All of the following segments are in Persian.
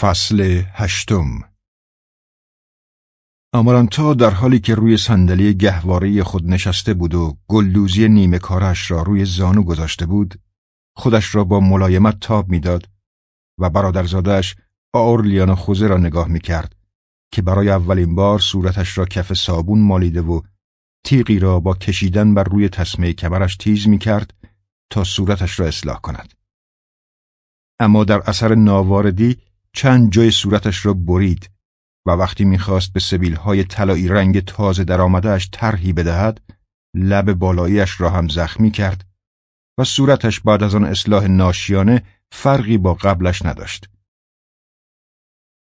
فصل هشتم آمارانتا در حالی که روی صندلی گهواره خود نشسته بود و گلدوزی نیمه کارش را روی زانو گذاشته بود خودش را با ملایمت تاب می‌داد و برادرزادش آورلیان خوزه را نگاه می کرد که برای اولین بار صورتش را کف صابون مالیده و تیغی را با کشیدن بر روی تسمه کمرش تیز می کرد تا صورتش را اصلاح کند. اما در اثر ناواردی چند جای صورتش را برید و وقتی می‌خواست به سبیلهای طلایی رنگ تازه در آمدهش طرحی بدهد لب بالاییش را هم زخمی کرد و صورتش بعد از آن اصلاح ناشیانه فرقی با قبلش نداشت.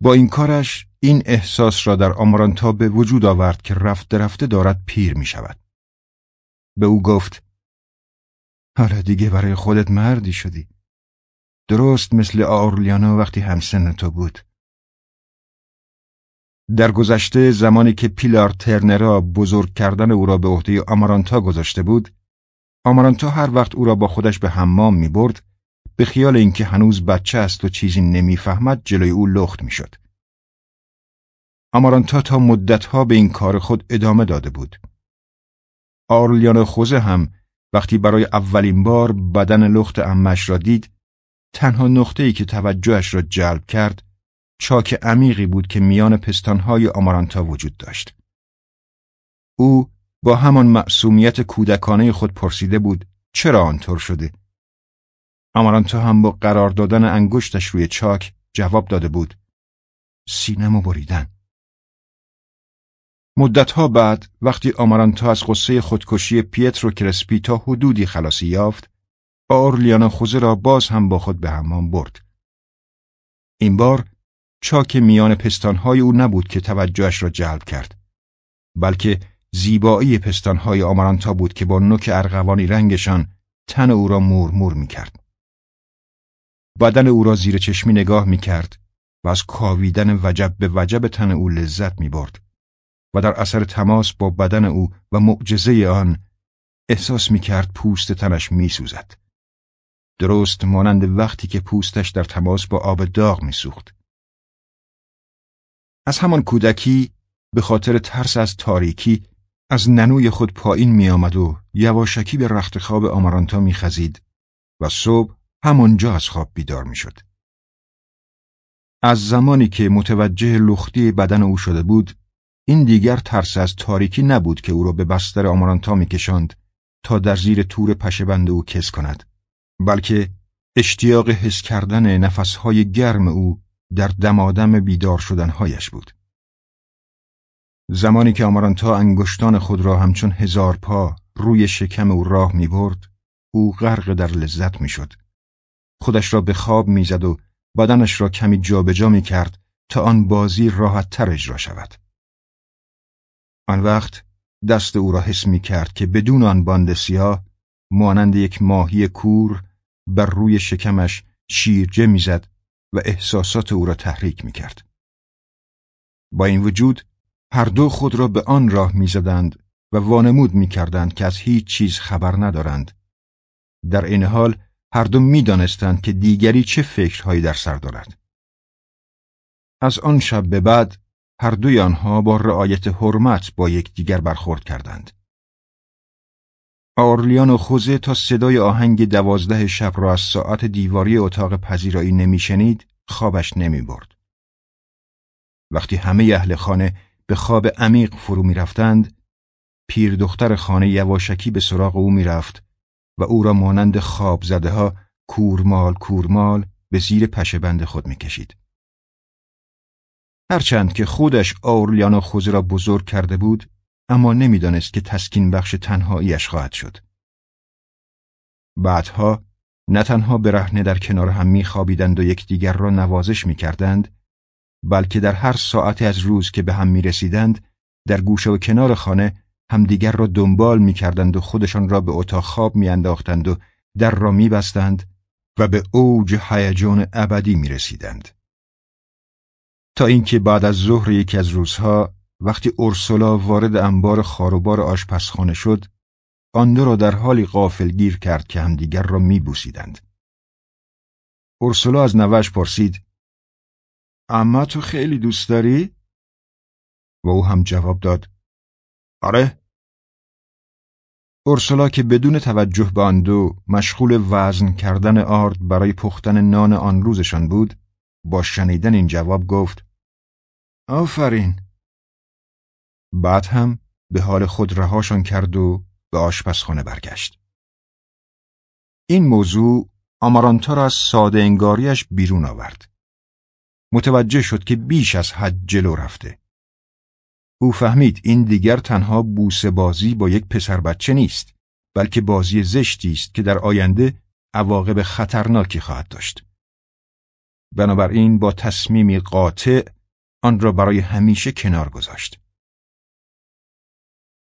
با این کارش این احساس را در آمارانتا به وجود آورد که رفته رفته دارد پیر می شود. به او گفت حالا دیگه برای خودت مردی شدی. درست مثل آورلیانا وقتی همسن تو بود. در گذشته زمانی که پیلار ترنرا بزرگ کردن او را به عهده آمارانتا گذاشته بود، آمارانتا هر وقت او را با خودش به حمام می برد، به خیال اینکه هنوز بچه است و چیزی نمی‌فهمد جلوی او لخت می‌شد. آمارانتا تا مدتها به این کار خود ادامه داده بود. آرلیان خوزه هم وقتی برای اولین بار بدن لخت امش را دید تنها نقطه‌ای که توجهش را جلب کرد چاک عمیقی بود که میان پستانهای آمارانتا وجود داشت. او با همان معصومیت کودکانه خود پرسیده بود چرا آنطور شده؟ آمارانتا هم با قرار دادن انگشتش روی چاک جواب داده بود سینم بریدن. مدتها بعد وقتی آمارانتا از قصه خودکشی پیترو کرسپی تا حدودی خلاصی یافت آرلیانا خوزه را باز هم با خود به حمام برد. این بار چاک میان پستانهای او نبود که توجهش را جلب کرد بلکه زیبایی پستانهای آمارانتا بود که با نوک ارغوانی رنگشان تن او را مور مور می کرد. بدن او را زیر چشمی نگاه می کرد و از کاویدن وجب به وجب تن او لذت می برد و در اثر تماس با بدن او و معجزه آن احساس می کرد پوست تنش می سوزد. درست مانند وقتی که پوستش در تماس با آب داغ می سوخت. از همان کودکی به خاطر ترس از تاریکی از ننوی خود پایین می آمد و یواشکی به رخت خواب آمارانتا می خزید و صبح همانجا از خواب بیدار می. از زمانی که متوجه لختی بدن او شده بود این دیگر ترس از تاریکی نبود که او را به بستر آمارانتا می کشند تا در زیر تور پشبند او کس کند بلکه اشتیاق حس کردن نفسهای گرم او در دمادم بیدار شدنهایش بود. زمانی که آمارانتا انگشتان خود را همچون هزار پا روی شکم او راه می برد، او غرق در لذت می شد. خودش را به خواب می زد و بدنش را کمی جابجا می کرد تا آن بازی راحت تر اجرا شود. آن وقت دست او را حس می کرد که بدون آن باند سیاه مانند یک ماهی کور بر روی شکمش شیرجه می‌زد و احساسات او را تحریک می کرد. با این وجود هر دو خود را به آن راه می‌زدند و وانمود می کردند که از هیچ چیز خبر ندارند. در این حال هر دو می دانستند که دیگری چه فکرهایی در سر دارد. از آن شب به بعد هر دوی آنها با رعایت حرمت با یکدیگر برخورد کردند. آرلیان و خوزه تا صدای آهنگ دوازده شب را از ساعت دیواری اتاق پذیرایی نمیشنید خوابش نمی برد. وقتی همه اهل خانه به خواب عمیق فرو می رفتند، پیر دختر خانه یواشکی به سراغ او می رفت و او را مانند خواب زده ها کورمال کورمال به زیر پشبند خود می کشید. هرچند که خودش آرلیان و خوزه را بزرگ کرده بود، اما نمی‌دانست که تسکین بخش تنهاییش خواهد شد. بعدها نه تنها برهنه در کنار هم میخوابیدند و یکدیگر را نوازش می‌کردند بلکه در هر ساعتی از روز که به هم می‌رسیدند در گوشه و کنار خانه همدیگر را دنبال می‌کردند و خودشان را به اتاق خواب میانداختند و در را میبستند و به اوج هیجان ابدی می‌رسیدند تا اینکه بعد از ظهر یکی از روزها وقتی اورسولا وارد انبار خاروبار آشپزخانه شد آن دو را در حالی غافل گیر کرد که همدیگر را میبوسیدند. اورسولا از نوش پرسید اما تو خیلی دوست داری؟ و او هم جواب داد آره اورسولا که بدون توجه به آن دو مشغول وزن کردن آرد برای پختن نان آن روزشان بود با شنیدن این جواب گفت آفرین بعد هم به حال خود رهاشان کرد و به آشپزخانه برگشت. این موضوع آمارانتا را از ساده انگاریش بیرون آورد. متوجه شد که بیش از حد جلو رفته. او فهمید این دیگر تنها بوسه بازی با یک پسر بچه نیست بلکه بازی زشتی است که در آینده عواقب خطرناکی خواهد داشت. بنابراین با تصمیمی قاطع آن را برای همیشه کنار گذاشت.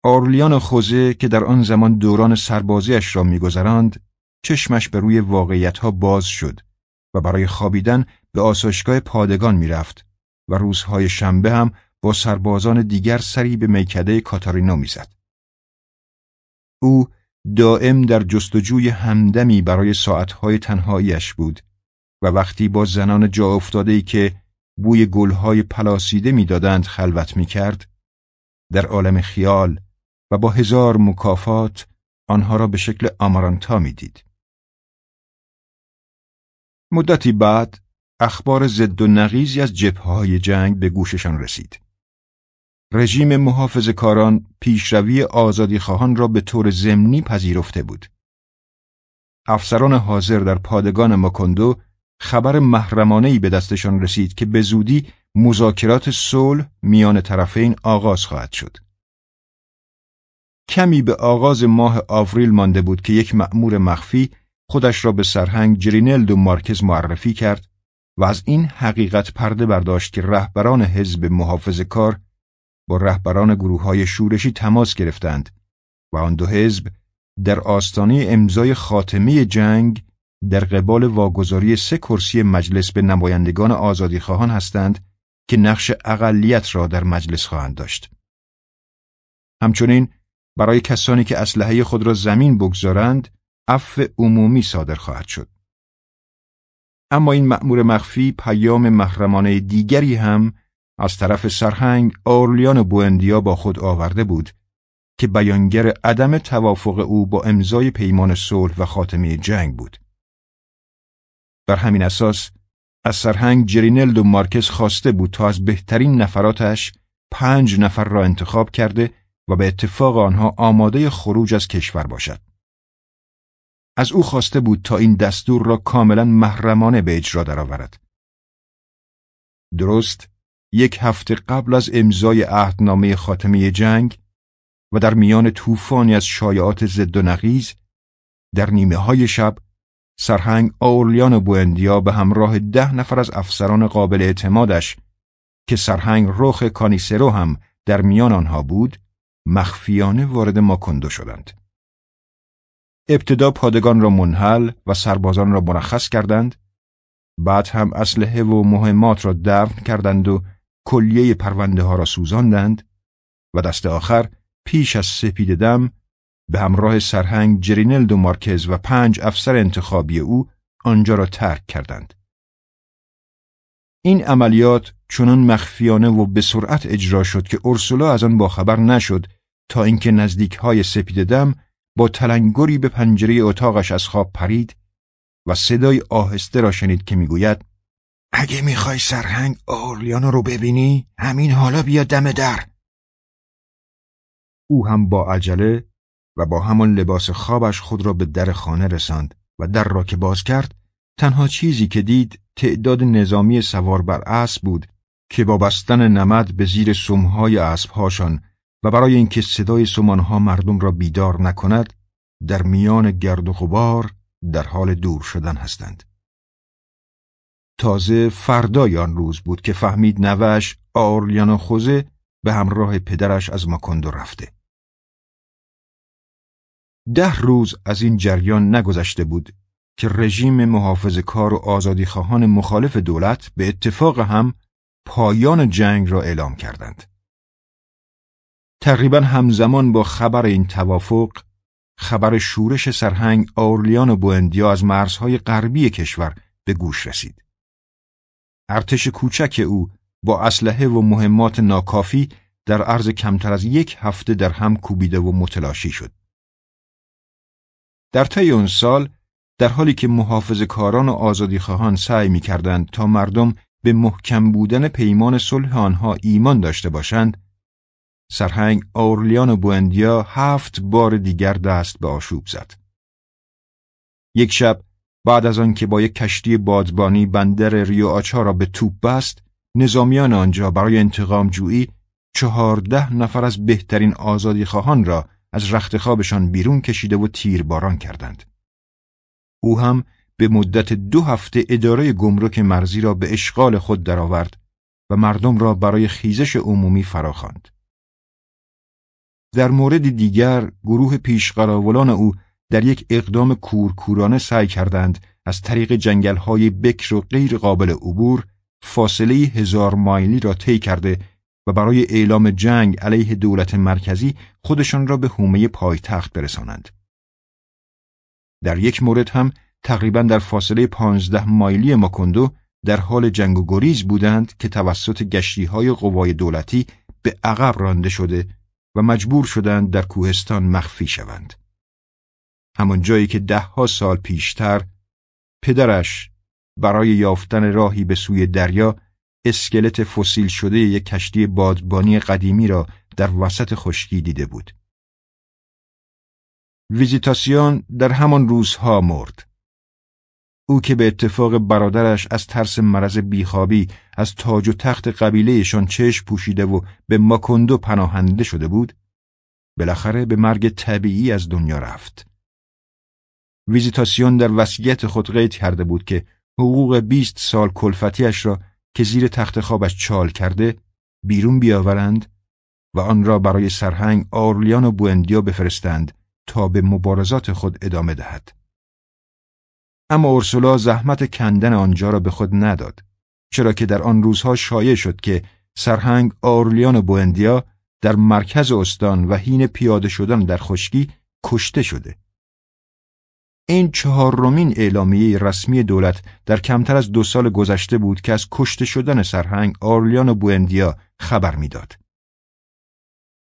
آرلیان خوزه که در آن زمان دوران سربازیش را میگذراند چشمش به روی واقعیتها باز شد و برای خوابیدن به آسایشگاه پادگان می‌رفت و روزهای شنبه هم با سربازان دیگر سری به میکده کاتارینا می‌زد. او دائم در جستجوی همدمی برای ساعتهای تنهاییش بود و وقتی با زنان جا افتاده که بوی گلهای پلاسیده می‌دادند خلوت می‌کرد در عالم خیال با هزار مکافات آنها را به شکل آمارانتا می‌دید. مدتی بعد اخبار زد و نقیزی از جبههای جنگ به گوششان رسید. رژیم محافظ کاران پیشروی آزادی خواهان را به طور ضمنی پذیرفته بود. افسران حاضر در پادگان ماکندو خبر محرمانهی به دستشان رسید که به زودی مذاکرات صلح میان طرفین آغاز خواهد شد. کمی به آغاز ماه آوریل مانده بود که یک مأمور مخفی خودش را به سرهنگ جرینلد و مارکز معرفی کرد و از این حقیقت پرده برداشت که رهبران حزب محافظ کار با رهبران گروه های شورشی تماس گرفتند و آن دو حزب در آستانه امضای خاتمه جنگ در قبال واگذاری سه کرسی مجلس به نمایندگان آزادی خواهان هستند که نقش اقلیت را در مجلس خواهند داشت. همچنین برای کسانی که اسلحه خود را زمین بگذارند عفو عمومی صادر خواهد شد. اما این مأمور مخفی پیام محرمانه دیگری هم از طرف سرهنگ آرلیان بوندیا با خود آورده بود که بیانگر عدم توافق او با امضای پیمان صلح و خاتمه جنگ بود. بر همین اساس از سرهنگ جرینلد و مارکز خواسته بود تا از بهترین نفراتش پنج نفر را انتخاب کرده و به اتفاق آنها آماده خروج از کشور باشد. از او خواسته بود تا این دستور را کاملا محرمانه به اجرا درآورد. درست یک هفته قبل از امضای عهدنامه خاتمه جنگ و در میان طوفانی از شایعات ضد و نقیز در نیمه های شب سرهنگ آورلیان بوندیا به همراه ده نفر از افسران قابل اعتمادش که سرهنگ رخ کانیسرو هم در میان آنها بود مخفیانه وارد ماکندو شدند. ابتدا پادگان را منحل و سربازان را مرخص کردند بعد هم اسلحه و مهمات را دفن کردند و کلیه پرونده ها را سوزاندند و دست آخر پیش از سپید دم به همراه سرهنگ جرینلد و مارکز و پنج افسر انتخابی او آنجا را ترک کردند. این عملیات چنان مخفیانه و به سرعت اجرا شد که اورسولا از آن باخبر نشد تا اینکه نزدیک های سپید دم با تلنگری به پنجره اتاقش از خواب پرید و صدای آهسته را شنید که می‌گوید اگه می‌خوای سرهنگ آرلیانو رو ببینی همین حالا بیا دم در. او هم با عجله و با همان لباس خوابش خود را به در خانه رساند و در را که باز کرد تنها چیزی که دید تعداد نظامی سوار بر اسب بود که با بستن نمد به زیر سمهای اسبهاشان و برای اینکه صدای سمانها مردم را بیدار نکند در میان گرد و غبار در حال دور شدن هستند. تازه فردای آن روز بود که فهمید نوش آرلیان خوزه به همراه پدرش از ماکندو رفته. ده روز از این جریان نگذشته بود که رژیم محافظ کار و آزادی خواهان مخالف دولت به اتفاق هم پایان جنگ را اعلام کردند. تقریبا همزمان با خبر این توافق خبر شورش سرهنگ آرلیان و بوندیا از مرزهای غربی کشور به گوش رسید. ارتش کوچک او با اسلحه و مهمات ناکافی در عرض کمتر از یک هفته در هم کوبیده و متلاشی شد. در طی اون سال در حالی که محافظ کاران و آزادی خواهان سعی می کردند تا مردم به محکم بودن پیمان صلح آنها ایمان داشته باشند، سرهنگ اورلیان و بوندیا هفت بار دیگر دست به آشوب زد. یک شب بعد از آن که با یک کشتی بادبانی بندر ریو آچا را به توپ بست، نظامیان آنجا برای انتقام جویی چهارده نفر از بهترین آزادی خواهان را از رخت خوابشان بیرون کشیده و تیرباران کردند. او هم به مدت دو هفته اداره گمرک مرزی را به اشغال خود درآورد و مردم را برای خیزش عمومی فراخواند. در مورد دیگر گروه پیشقراولان او در یک اقدام کورکورانه سعی کردند از طریق جنگل‌های بکر و غیر قابل عبور فاصله هزار مایلی را طی کرده و برای اعلام جنگ علیه دولت مرکزی خودشان را به حومه پایتخت برسانند. در یک مورد هم تقریبا در فاصله پانزده مایلی ماکندو در حال جنگ و گریز بودند که توسط گشتی های قوای دولتی به عقب رانده شده و مجبور شدند در کوهستان مخفی شوند. همان جایی که دهها سال پیشتر پدرش برای یافتن راهی به سوی دریا اسکلت فسیل شده یک کشتی بادبانی قدیمی را در وسط خشکی دیده بود. ویزیتاسیون در همان روزها مرد. او که به اتفاق برادرش از ترس مرض بیخوابی از تاج و تخت قبیلهشان چشم پوشیده و به ماکندو پناهنده شده بود، بالاخره به مرگ طبیعی از دنیا رفت. ویزیتاسیون در وصیت خود قید کرده بود که حقوق بیست سال کلفتیش را که زیر تخت خوابش چال کرده بیرون بیاورند و آن را برای سرهنگ آرلیان و بوندیا بفرستند تا به مبارزات خود ادامه دهد. اما اورسولا زحمت کندن آنجا را به خود نداد چرا که در آن روزها شایع شد که سرهنگ آرلیان و بوندیا در مرکز استان و حین پیاده شدن در خشکی کشته شده. این چهارمین اعلامیه رسمی دولت در کمتر از دو سال گذشته بود که از کشته شدن سرهنگ آرلیان و بوندیا خبر می‌داد.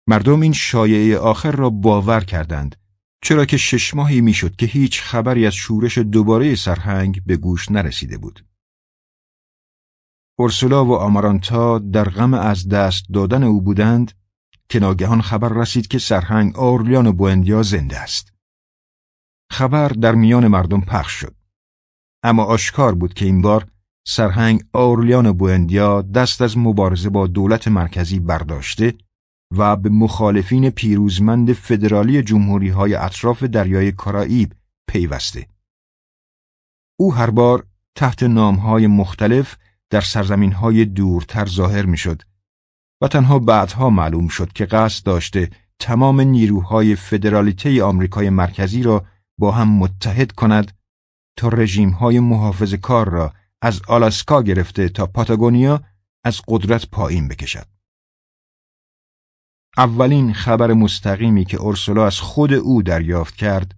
مردم این شایعه آخر را باور کردند چرا که شش ماهی می‌شد که هیچ خبری از شورش دوباره سرهنگ به گوش نرسیده بود. اورسولا و آمارانتا در غم از دست دادن او بودند که ناگهان خبر رسید که سرهنگ آرلیان و بوندیا زنده است. خبر در میان مردم پخش شد. اما آشکار بود که این بار سرهنگ آرلیان و بوندیا دست از مبارزه با دولت مرکزی برداشته و به مخالفین پیروزمند فدرالی جمهوری های اطراف دریای کارائیب پیوسته. او هر بار تحت های مختلف در سرزمین های دورتر ظاهر می شد و تنها بعدها معلوم شد که قصد داشته تمام نیروهای فدرالیته آمریکای مرکزی را با هم متحد کند تا رژیم های محافظ کار را از آلاسکا گرفته تا پاتاگونیا از قدرت پایین بکشد. اولین خبر مستقیمی که اورسولا از خود او دریافت کرد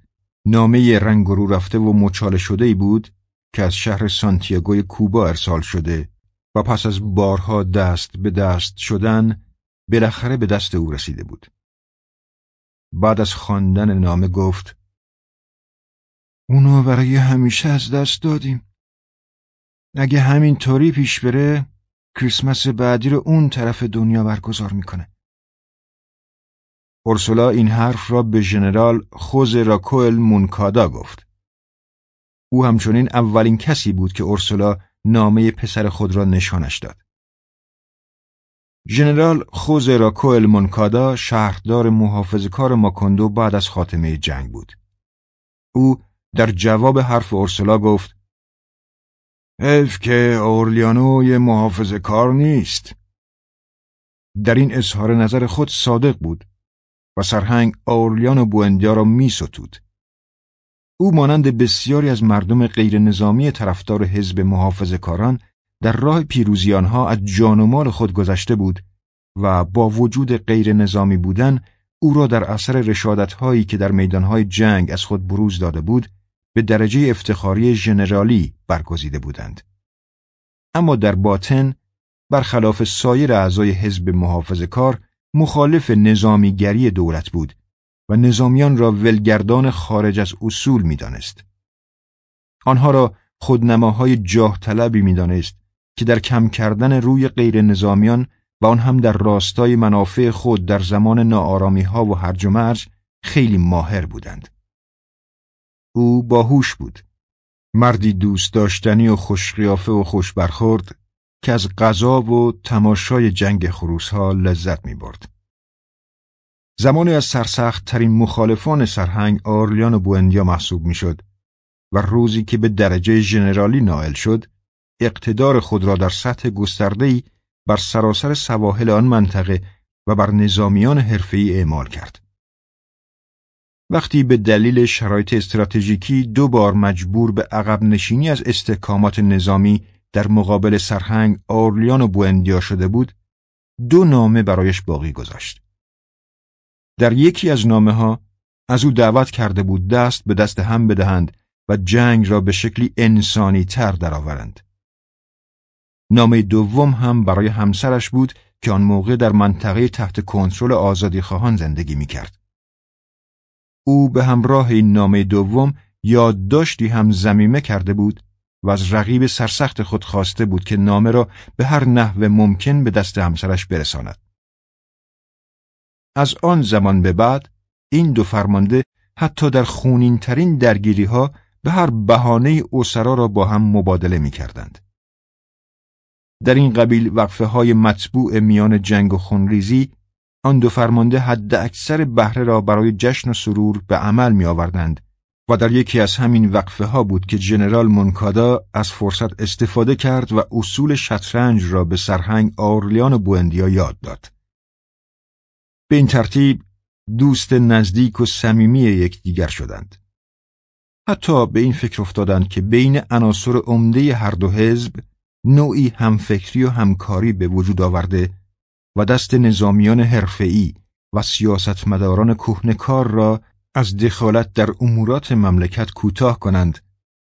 نامه رنگ رو رفته و مچاله شده بود که از شهر سانتیاگوی کوبا ارسال شده و پس از بارها دست به دست شدن بالاخره به دست او رسیده بود. بعد از خواندن نامه گفت اونو برای همیشه از دست دادیم. اگه همین طوری پیش بره کریسمس بعدی رو اون طرف دنیا برگزار می‌کنه. اورسولا این حرف را به ژنرال خوز راکوئل مونکادا گفت. او همچنین اولین کسی بود که اورسولا نامه پسر خود را نشانش داد. ژنرال خوز راکوئل مونکادا شهردار محافظ کار ماکندو بعد از خاتمه جنگ بود. او در جواب حرف اورسولا گفت حیف که اورلیانو کار نیست. در این اظهار نظر خود صادق بود و سرهنگ آورلیان و بوندیا را می ستود. او مانند بسیاری از مردم غیر نظامی طرفدار حزب محافظ کاران در راه پیروزی آنها از جان و مال خود گذشته بود و با وجود غیر نظامی بودن او را در اثر رشادت هایی که در میدانهای جنگ از خود بروز داده بود به درجه افتخاری ژنرالی برگزیده بودند. اما در باطن برخلاف سایر اعضای حزب محافظ کار مخالف نظامیگری دولت بود و نظامیان را ولگردان خارج از اصول می‌دانست. آنها را خودنماهای جاه طلبی می‌دانست که در کم کردن روی غیر نظامیان و آن هم در راستای منافع خود در زمان ناآرامی ها و هرج و مرج خیلی ماهر بودند. او باهوش بود. مردی دوست داشتنی و خوشقیافه و خوش برخورد که از غذا و تماشای جنگ خروس ها لذت می برد. زمانی از سرسخت ترین مخالفان سرهنگ آرلیان و بوندیا محسوب می شد و روزی که به درجه ژنرالی نائل شد اقتدار خود را در سطح گسترده‌ای بر سراسر سواحل آن منطقه و بر نظامیان حرفه‌ای اعمال کرد. وقتی به دلیل شرایط استراتژیکی دو بار مجبور به عقب نشینی از استحکامات نظامی در مقابل سرهنگ آرلیان و بوندیا شده بود، دو نامه برایش باقی گذاشت. در یکی از نامه ها از او دعوت کرده بود دست به دست هم بدهند و جنگ را به شکلی انسانی تر درآورند. نامه دوم هم برای همسرش بود که آن موقع در منطقه تحت کنترل آزادی خواهان زندگی می کرد. او به همراه این نامه دوم یادداشتی هم زمیمه کرده بود و از رقیب سرسخت خود خواسته بود که نامه را به هر نحو ممکن به دست همسرش برساند. از آن زمان به بعد این دو فرمانده حتی در خونین ترین درگیری ها به هر بهانه اسرا را با هم مبادله می کردند. در این قبیل وقفه های مطبوع میان جنگ و خونریزی آن دو فرمانده حد اکثر بهره را برای جشن و سرور به عمل می آوردند و در یکی از همین وقفه ها بود که جنرال منکادا از فرصت استفاده کرد و اصول شطرنج را به سرهنگ آرلیان بوندیا یاد داد. به این ترتیب دوست نزدیک و صمیمی یکدیگر شدند. حتی به این فکر افتادند که بین عناصر عمده هر دو حزب نوعی همفکری و همکاری به وجود آورده و دست نظامیان حرفه‌ای و سیاستمداران کهنکار را از دخالت در امورات مملکت کوتاه کنند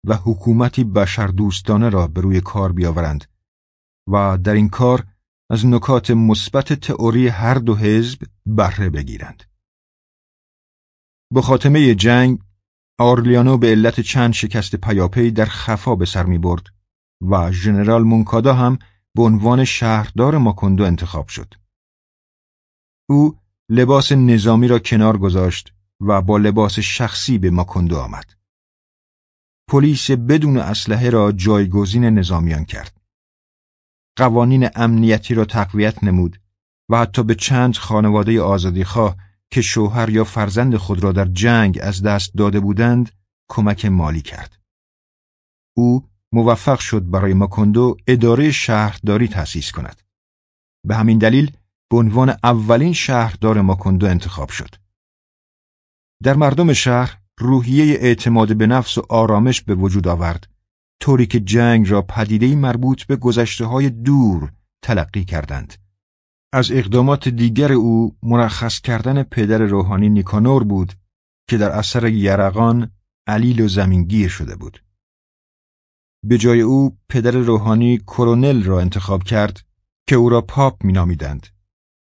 و حکومتی بشردوستانه را به روی کار بیاورند و در این کار از نکات مثبت تئوری هر دو حزب بهره بگیرند. با خاتمه جنگ آرلیانو به علت چند شکست پیاپی در خفا به سر می برد و ژنرال مونکادا هم به عنوان شهردار ماکوندو انتخاب شد. او لباس نظامی را کنار گذاشت و با لباس شخصی به ماکوندو آمد. پلیس بدون اسلحه را جایگزین نظامیان کرد. قوانین امنیتی را تقویت نمود و حتی به چند خانواده آزادیخواه که شوهر یا فرزند خود را در جنگ از دست داده بودند کمک مالی کرد. او موفق شد برای ماکوندو اداره شهرداری تأسیس کند. به همین دلیل به عنوان اولین شهردار ماکوندو انتخاب شد. در مردم شهر روحیه اعتماد به نفس و آرامش به وجود آورد طوری که جنگ را پدیدهی مربوط به گذشته های دور تلقی کردند. از اقدامات دیگر او مرخص کردن پدر روحانی نیکانور بود که در اثر یرقان علیل و زمینگیر شده بود. به جای او پدر روحانی کرونل را انتخاب کرد که او را پاپ مینامیدند.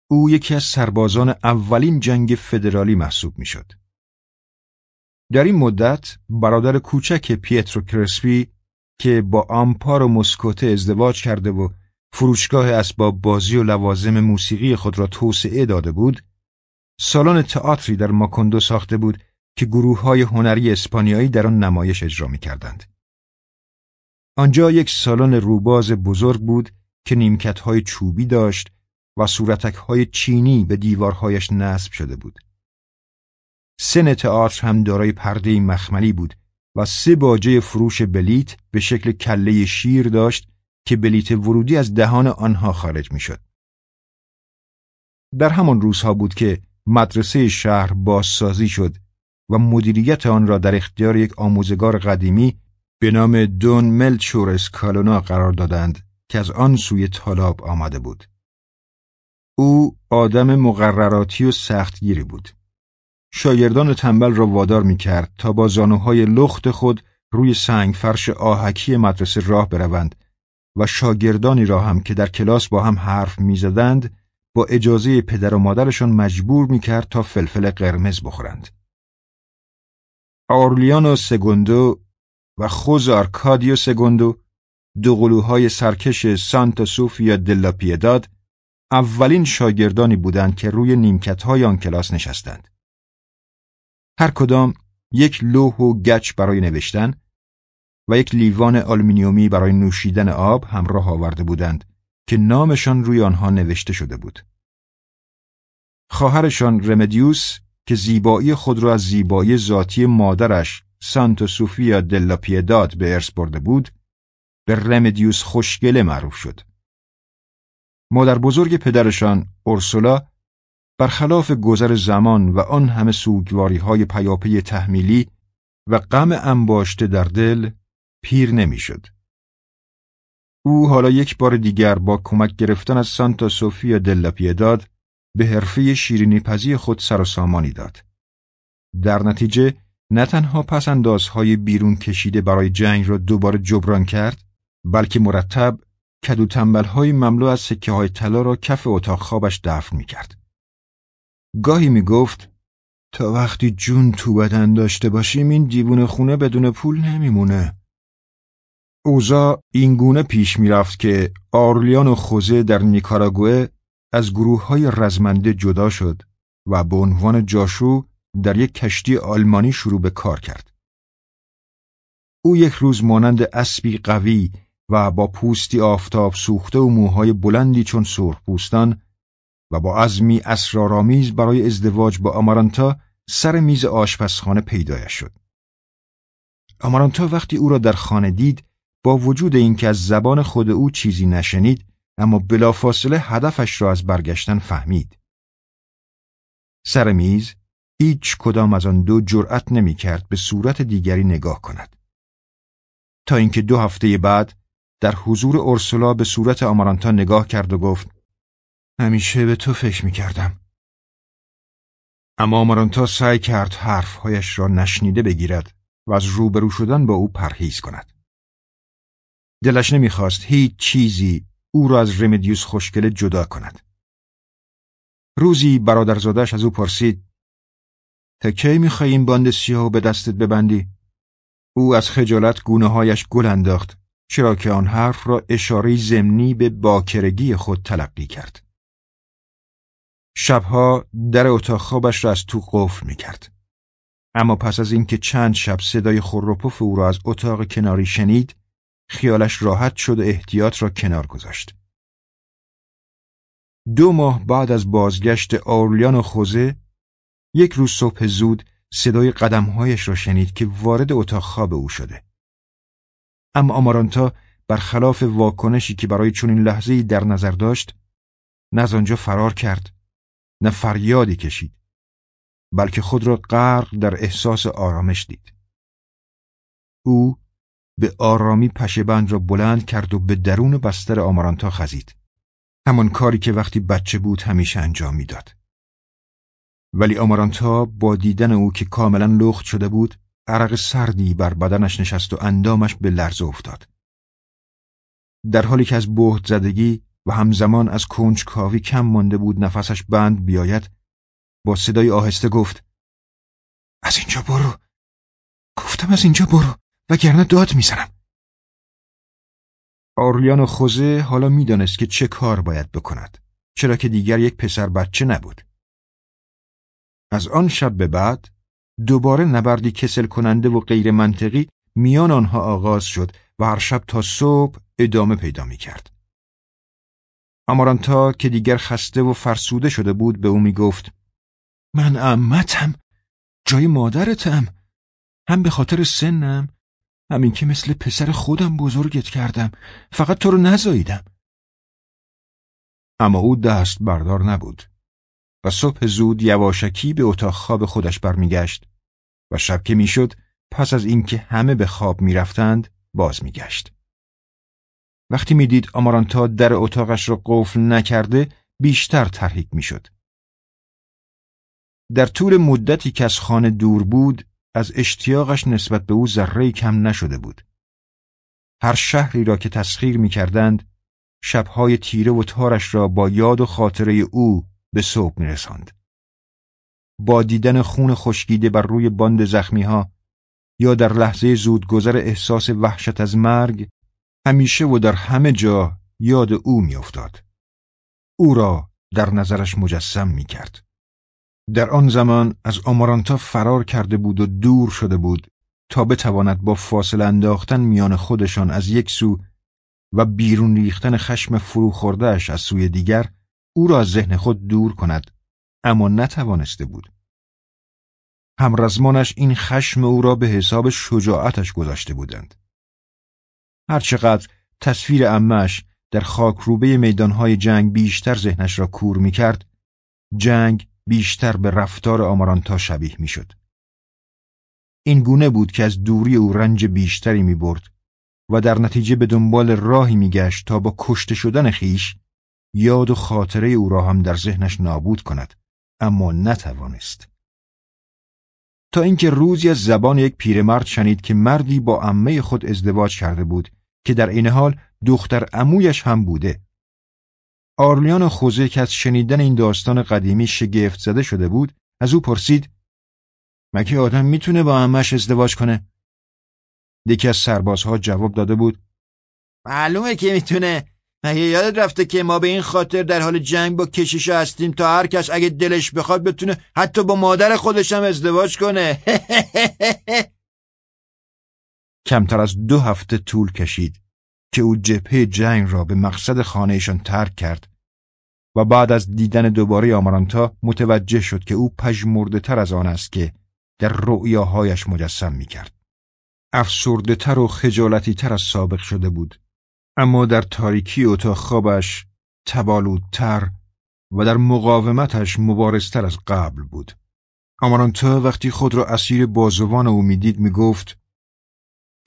او یکی از سربازان اولین جنگ فدرالی محسوب می‌شد. در این مدت برادر کوچک پیترو کرسپی که با آمپار و مسکوته ازدواج کرده و فروشگاه اسباب بازی و لوازم موسیقی خود را توسعه داده بود، سالن تئاتری در ماکوندو ساخته بود که گروه های هنری اسپانیایی در آن نمایش اجرا می کردند. آنجا یک سالن روباز بزرگ بود که نیمکت های چوبی داشت و صورتک های چینی به دیوارهایش نصب شده بود. سن تئاتر هم دارای پرده مخملی بود و سه باجه فروش بلیت به شکل کله شیر داشت که بلیت ورودی از دهان آنها خارج می‌شد. در همان روزها بود که مدرسه شهر بازسازی شد و مدیریت آن را در اختیار یک آموزگار قدیمی به نام دون ملچور اسکالونا قرار دادند که از آن سوی تالاب آمده بود. او آدم مقرراتی و سختگیری بود. شاگردان تنبل را وادار می کرد تا با زانوهای لخت خود روی سنگ فرش آهکی مدرسه راه بروند و شاگردانی را هم که در کلاس با هم حرف می‌زدند با اجازه پدر و مادرشان مجبور می‌کرد تا فلفل قرمز بخورند. آرلیانو سگوندو و خوزه آرکادیو سگوندو دو قلوهای سرکش سانتا سوفیا دلا پیداد اولین شاگردانی بودند که روی نیمکت های آن کلاس نشستند. هر کدام یک لوح و گچ برای نوشتن و یک لیوان آلومینیومی برای نوشیدن آب همراه آورده بودند که نامشان روی آنها نوشته شده بود. خواهرشان رمدیوس که زیبایی خود را از زیبایی ذاتی مادرش سانتو سوفیا دلا پیداد به ارث برده بود، به رمدیوس خوشگله معروف شد. مادر بزرگ پدرشان اورسولا برخلاف گذر زمان و آن همه سوگواری های پیاپی تحمیلی و غم انباشته در دل پیر نمی‌شد. او حالا یک بار دیگر با کمک گرفتن از سانتا سوفیا دلا پیداد به حرفه شیرینی پزی خود سر و سامانی داد. در نتیجه نه تنها پس اندازهای بیرون کشیده برای جنگ را دوباره جبران کرد بلکه مرتب کدو تنبلهای مملو از سکه های طلا را کف اتاق خوابش دفن می کرد. گاهی می گفت تا وقتی جون تو بدن داشته باشیم این دیوون خونه بدون پول نمیمونه. اوزا اینگونه پیش می‌رفت که آرلیان و خوزه در نیکاراگوه از گروه های رزمنده جدا شد و به عنوان جاشو در یک کشتی آلمانی شروع به کار کرد. او یک روز مانند اسبی قوی و با پوستی آفتاب سوخته و موهای بلندی چون سرخ پوستان و با عزمی اسرارآمیز برای ازدواج با آمارانتا سر میز آشپزخانه پیدایش شد. آمارانتا وقتی او را در خانه دید با وجود اینکه از زبان خود او چیزی نشنید اما بلافاصله هدفش را از برگشتن فهمید. سر میز هیچ کدام از آن دو جرأت نمی کرد به صورت دیگری نگاه کند. تا اینکه دو هفته بعد در حضور اورسولا به صورت آمارانتا نگاه کرد و گفت همیشه به تو فکر می کردم. اما آمارانتا سعی کرد حرفهایش را نشنیده بگیرد و از روبرو شدن با او پرهیز کند. دلش نمی‌خواست هیچ چیزی او را از رمدیوس خوشگله جدا کند. روزی برادرزادش از او پرسید تا کی این باند سیاه به دستت ببندی؟ او از خجالت گونه هایش گل انداخت چرا که آن حرف را اشاره زمینی به باکرگی خود تلقی کرد. شبها در اتاق خوابش را از تو قفل می‌کرد. اما پس از اینکه چند شب صدای خروپف او را از اتاق کناری شنید، خیالش راحت شد و احتیاط را کنار گذاشت. دو ماه بعد از بازگشت آرلیان و خوزه یک روز صبح زود صدای قدمهایش را شنید که وارد اتاق خواب او شده. اما آمارانتا برخلاف واکنشی که برای چنین لحظه‌ای در نظر داشت نه از آنجا فرار کرد نه فریادی کشید بلکه خود را غرق در احساس آرامش دید. او به آرامی پشبند را بلند کرد و به درون بستر آمارانتا خزید. همان کاری که وقتی بچه بود همیشه انجام می‌داد. ولی آمارانتا با دیدن او که کاملا لخت شده بود عرق سردی بر بدنش نشست و اندامش به لرزه افتاد. در حالی که از بهت زدگی و همزمان از کاوی کم مانده بود نفسش بند بیاید با صدای آهسته گفت از اینجا برو. گفتم از اینجا برو وگرنه داد می‌زنم. آرلیان و خوزه حالا می‌دانست که چه کار باید بکند چرا که دیگر یک پسر بچه نبود. از آن شب به بعد دوباره نبردی کسل کننده و غیر منطقی میان آنها آغاز شد و هر شب تا صبح ادامه پیدا می کرد. امارانتا که دیگر خسته و فرسوده شده بود به او می گفت من امتم جای مادرتم. هم به خاطر سنم همین که مثل پسر خودم بزرگت کردم. فقط تو رو نزاییدم. اما او دست بردار نبود و صبح زود یواشکی به اتاق خواب خودش برمیگشت و شب که می‌شد پس از اینکه همه به خواب می‌رفتند باز میگشت. وقتی می‌دید آمارانتا در اتاقش را قفل نکرده بیشتر ترهیک می‌شد در طول مدتی که از خانه دور بود از اشتیاقش نسبت به او ذره کم نشده بود هر شهری را که تسخیر می کردند شبهای تیره و تارش را با یاد و خاطره او به صبح می رسند. با دیدن خون خشکیده بر روی باند زخمی ها یا در لحظه زودگذر احساس وحشت از مرگ همیشه و در همه جا یاد او میافتاد. او را در نظرش مجسم می کرد. در آن زمان از آمارانتا فرار کرده بود و دور شده بود تا بتواند با فاصله انداختن میان خودشان از یک سو و بیرون ریختن خشم فرو خوردهش از سوی دیگر او را از ذهن خود دور کند اما نتوانسته بود. همرزمانش این خشم او را به حساب شجاعتش گذاشته بودند. هرچقدر تصویر امش در خاکروبه میدانهای جنگ بیشتر ذهنش را کور می کرد، جنگ بیشتر به رفتار آمارانتا شبیه می شد. این گونه بود که از دوری او رنج بیشتری می برد و در نتیجه به دنبال راهی می گشت تا با کشته شدن خیش یاد و خاطره او را هم در ذهنش نابود کند اما نتوانست. تا اینکه روزی از زبان یک پیرمرد شنید که مردی با عمه خود ازدواج کرده بود که در این حال دختر عمویش هم بوده. آرلیان خوزه که از شنیدن این داستان قدیمی شگفت زده شده بود از او پرسید مگه آدم می‌تونه با عمش ازدواج کنه؟ یکی از سربازها جواب داده بود معلومه که می‌تونه مگه یادت رفته که ما به این خاطر در حال جنگ با کشیش هستیم تا هر کس اگه دلش بخواد بتونه حتی با مادر خودش هم ازدواج کنه کمتر از دو هفته طول کشید که او جبهه جنگ را به مقصد خانهشان ترک کرد و بعد از دیدن دوباره آمارانتا متوجه شد که او پژمرده تر از آن است که در رؤیاهایش مجسم می کرد. افسرده تر و خجالتی تر از سابق شده بود اما در تاریکی اتاق خوابش تبالودتر و در مقاومتش مبارزتر از قبل بود. آمارانتا وقتی خود را اسیر بازوان او می‌دید می‌گفت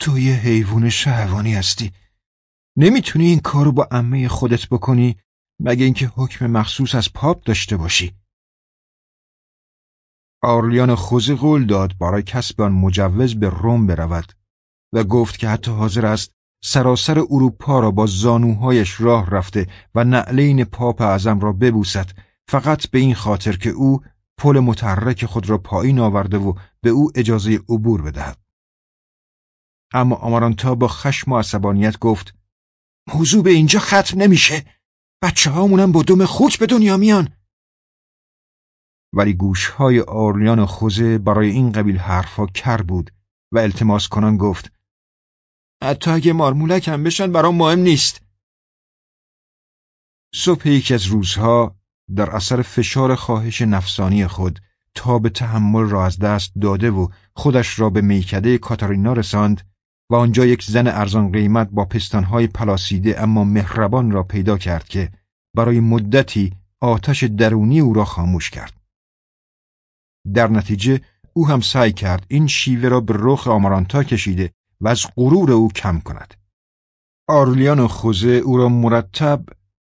تو یه حیوان شهوانی هستی. نمی‌تونی این کارو با عمه خودت بکنی مگه اینکه حکم مخصوص از پاپ داشته باشی. آرلیان خوزه قول داد برای کسب آن مجوز به روم برود و گفت که حتی حاضر است سراسر اروپا را با زانوهایش راه رفته و نعلین پاپ اعظم را ببوسد فقط به این خاطر که او پل متحرک خود را پایین آورده و به او اجازه عبور بدهد. اما آمارانتا با خشم و عصبانیت گفت موضوع به اینجا ختم نمیشه. بچه هامونم با دم خوک به دنیا میان. ولی گوشهای آرلیان و خوزه برای این قبیل حرفا کر بود و التماس کنان گفت حتی اگه مارمولک هم بشن برام مهم نیست. صبح یکی از روزها در اثر فشار خواهش نفسانی خود تا به تحمل را از دست داده و خودش را به میکده کاتارینا رساند و آنجا یک زن ارزان قیمت با پستانهای پلاسیده اما مهربان را پیدا کرد که برای مدتی آتش درونی او را خاموش کرد. در نتیجه او هم سعی کرد این شیوه را به رخ آمارانتا کشیده و از غرور او کم کند. آرلیان و خوزه او را مرتب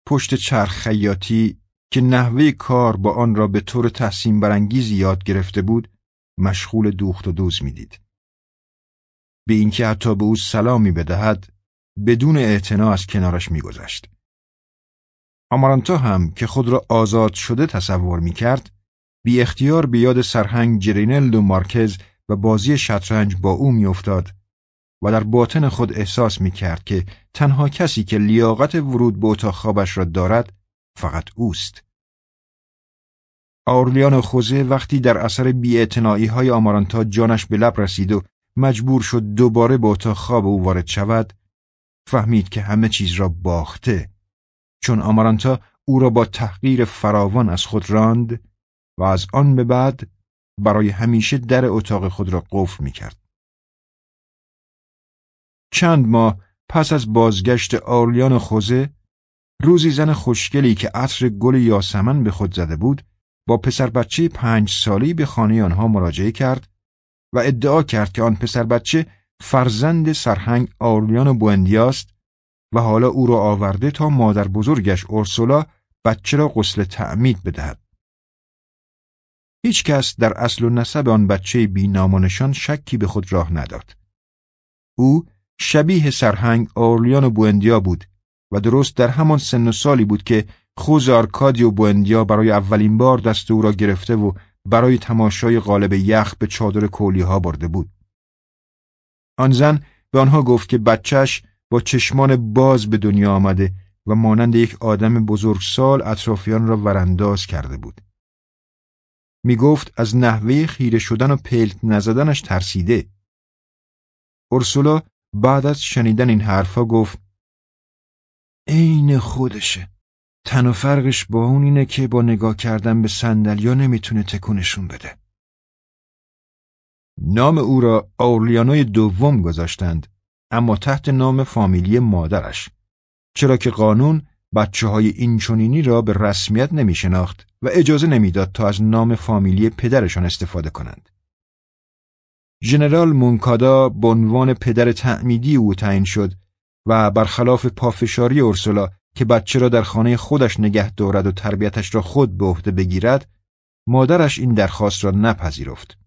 پشت چرخ خیاطی که نحوه کار با آن را به طور تحسین برانگیزی یاد گرفته بود مشغول دوخت و دوز می‌دید. به اینکه حتی به او سلامی بدهد بدون اعتنا از کنارش میگذشت. آمارانتا هم که خود را آزاد شده تصور می کرد بی اختیار به یاد سرهنگ جرینل و مارکز و بازی شطرنج با او میافتاد و در باطن خود احساس می کرد که تنها کسی که لیاقت ورود به اتاق خوابش را دارد فقط اوست. آرلیان خوزه وقتی در اثر بیاعتنایی های آمارانتا جانش به لب رسید و مجبور شد دوباره به اتاق خواب او وارد شود فهمید که همه چیز را باخته چون آمارانتا او را با تحقیر فراوان از خود راند و از آن به بعد برای همیشه در اتاق خود را قفل می کرد. چند ماه پس از بازگشت آرلیان خوزه روزی زن خوشگلی که عطر گل یاسمن به خود زده بود با پسر بچه پنج سالی به خانه آنها مراجعه کرد و ادعا کرد که آن پسر بچه فرزند سرهنگ آرلیان بوندیاست و حالا او را آورده تا مادر بزرگش اورسولا بچه را غسل تعمید بدهد. هیچ کس در اصل و نسب آن بچه بی نام و نشان شکی به خود راه نداد. او شبیه سرهنگ آرلیان بوندیا بود و درست در همان سن و سالی بود که خوز آرکادیو بوندیا برای اولین بار دست او را گرفته و برای تماشای غالب یخ به چادر کولی ها برده بود. آن زن به آنها گفت که بچهش با چشمان باز به دنیا آمده و مانند یک آدم بزرگسال اطرافیان را ورانداز کرده بود. می گفت از نحوه خیره شدن و پلت نزدنش ترسیده. اورسولا بعد از شنیدن این حرفا گفت عین خودشه. تن و فرقش با اون اینه که با نگاه کردن به صندلیا نمی‌تونه تکونشون بده. نام او را اورلیانوی دوم گذاشتند اما تحت نام فامیلی مادرش چرا که قانون بچه های اینچونینی را به رسمیت نمی شناخت و اجازه نمی‌داد تا از نام فامیلی پدرشان استفاده کنند. ژنرال مونکادا به عنوان پدر تعمیدی او تعیین شد و برخلاف پافشاری اورسولا که بچه را در خانه خودش نگه دارد و تربیتش را خود به عهده بگیرد مادرش این درخواست را نپذیرفت.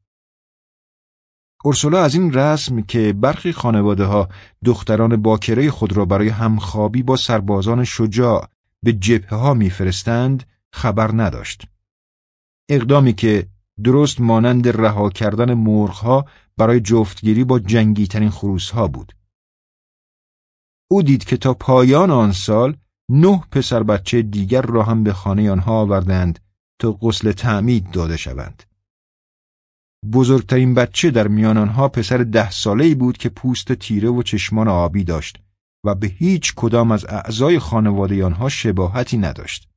اورسولا از این رسم که برخی خانواده ها دختران باکره خود را برای همخوابی با سربازان شجاع به جبهه ها میفرستند خبر نداشت. اقدامی که درست مانند رها کردن مرغ برای جفتگیری با جنگی ترین خروس ها بود. او دید که تا پایان آن سال نه پسر بچه دیگر را هم به خانه آنها آوردند تا غسل تعمید داده شوند. بزرگترین بچه در میان آنها پسر ده ساله بود که پوست تیره و چشمان آبی داشت و به هیچ کدام از اعضای خانواده آنها شباهتی نداشت.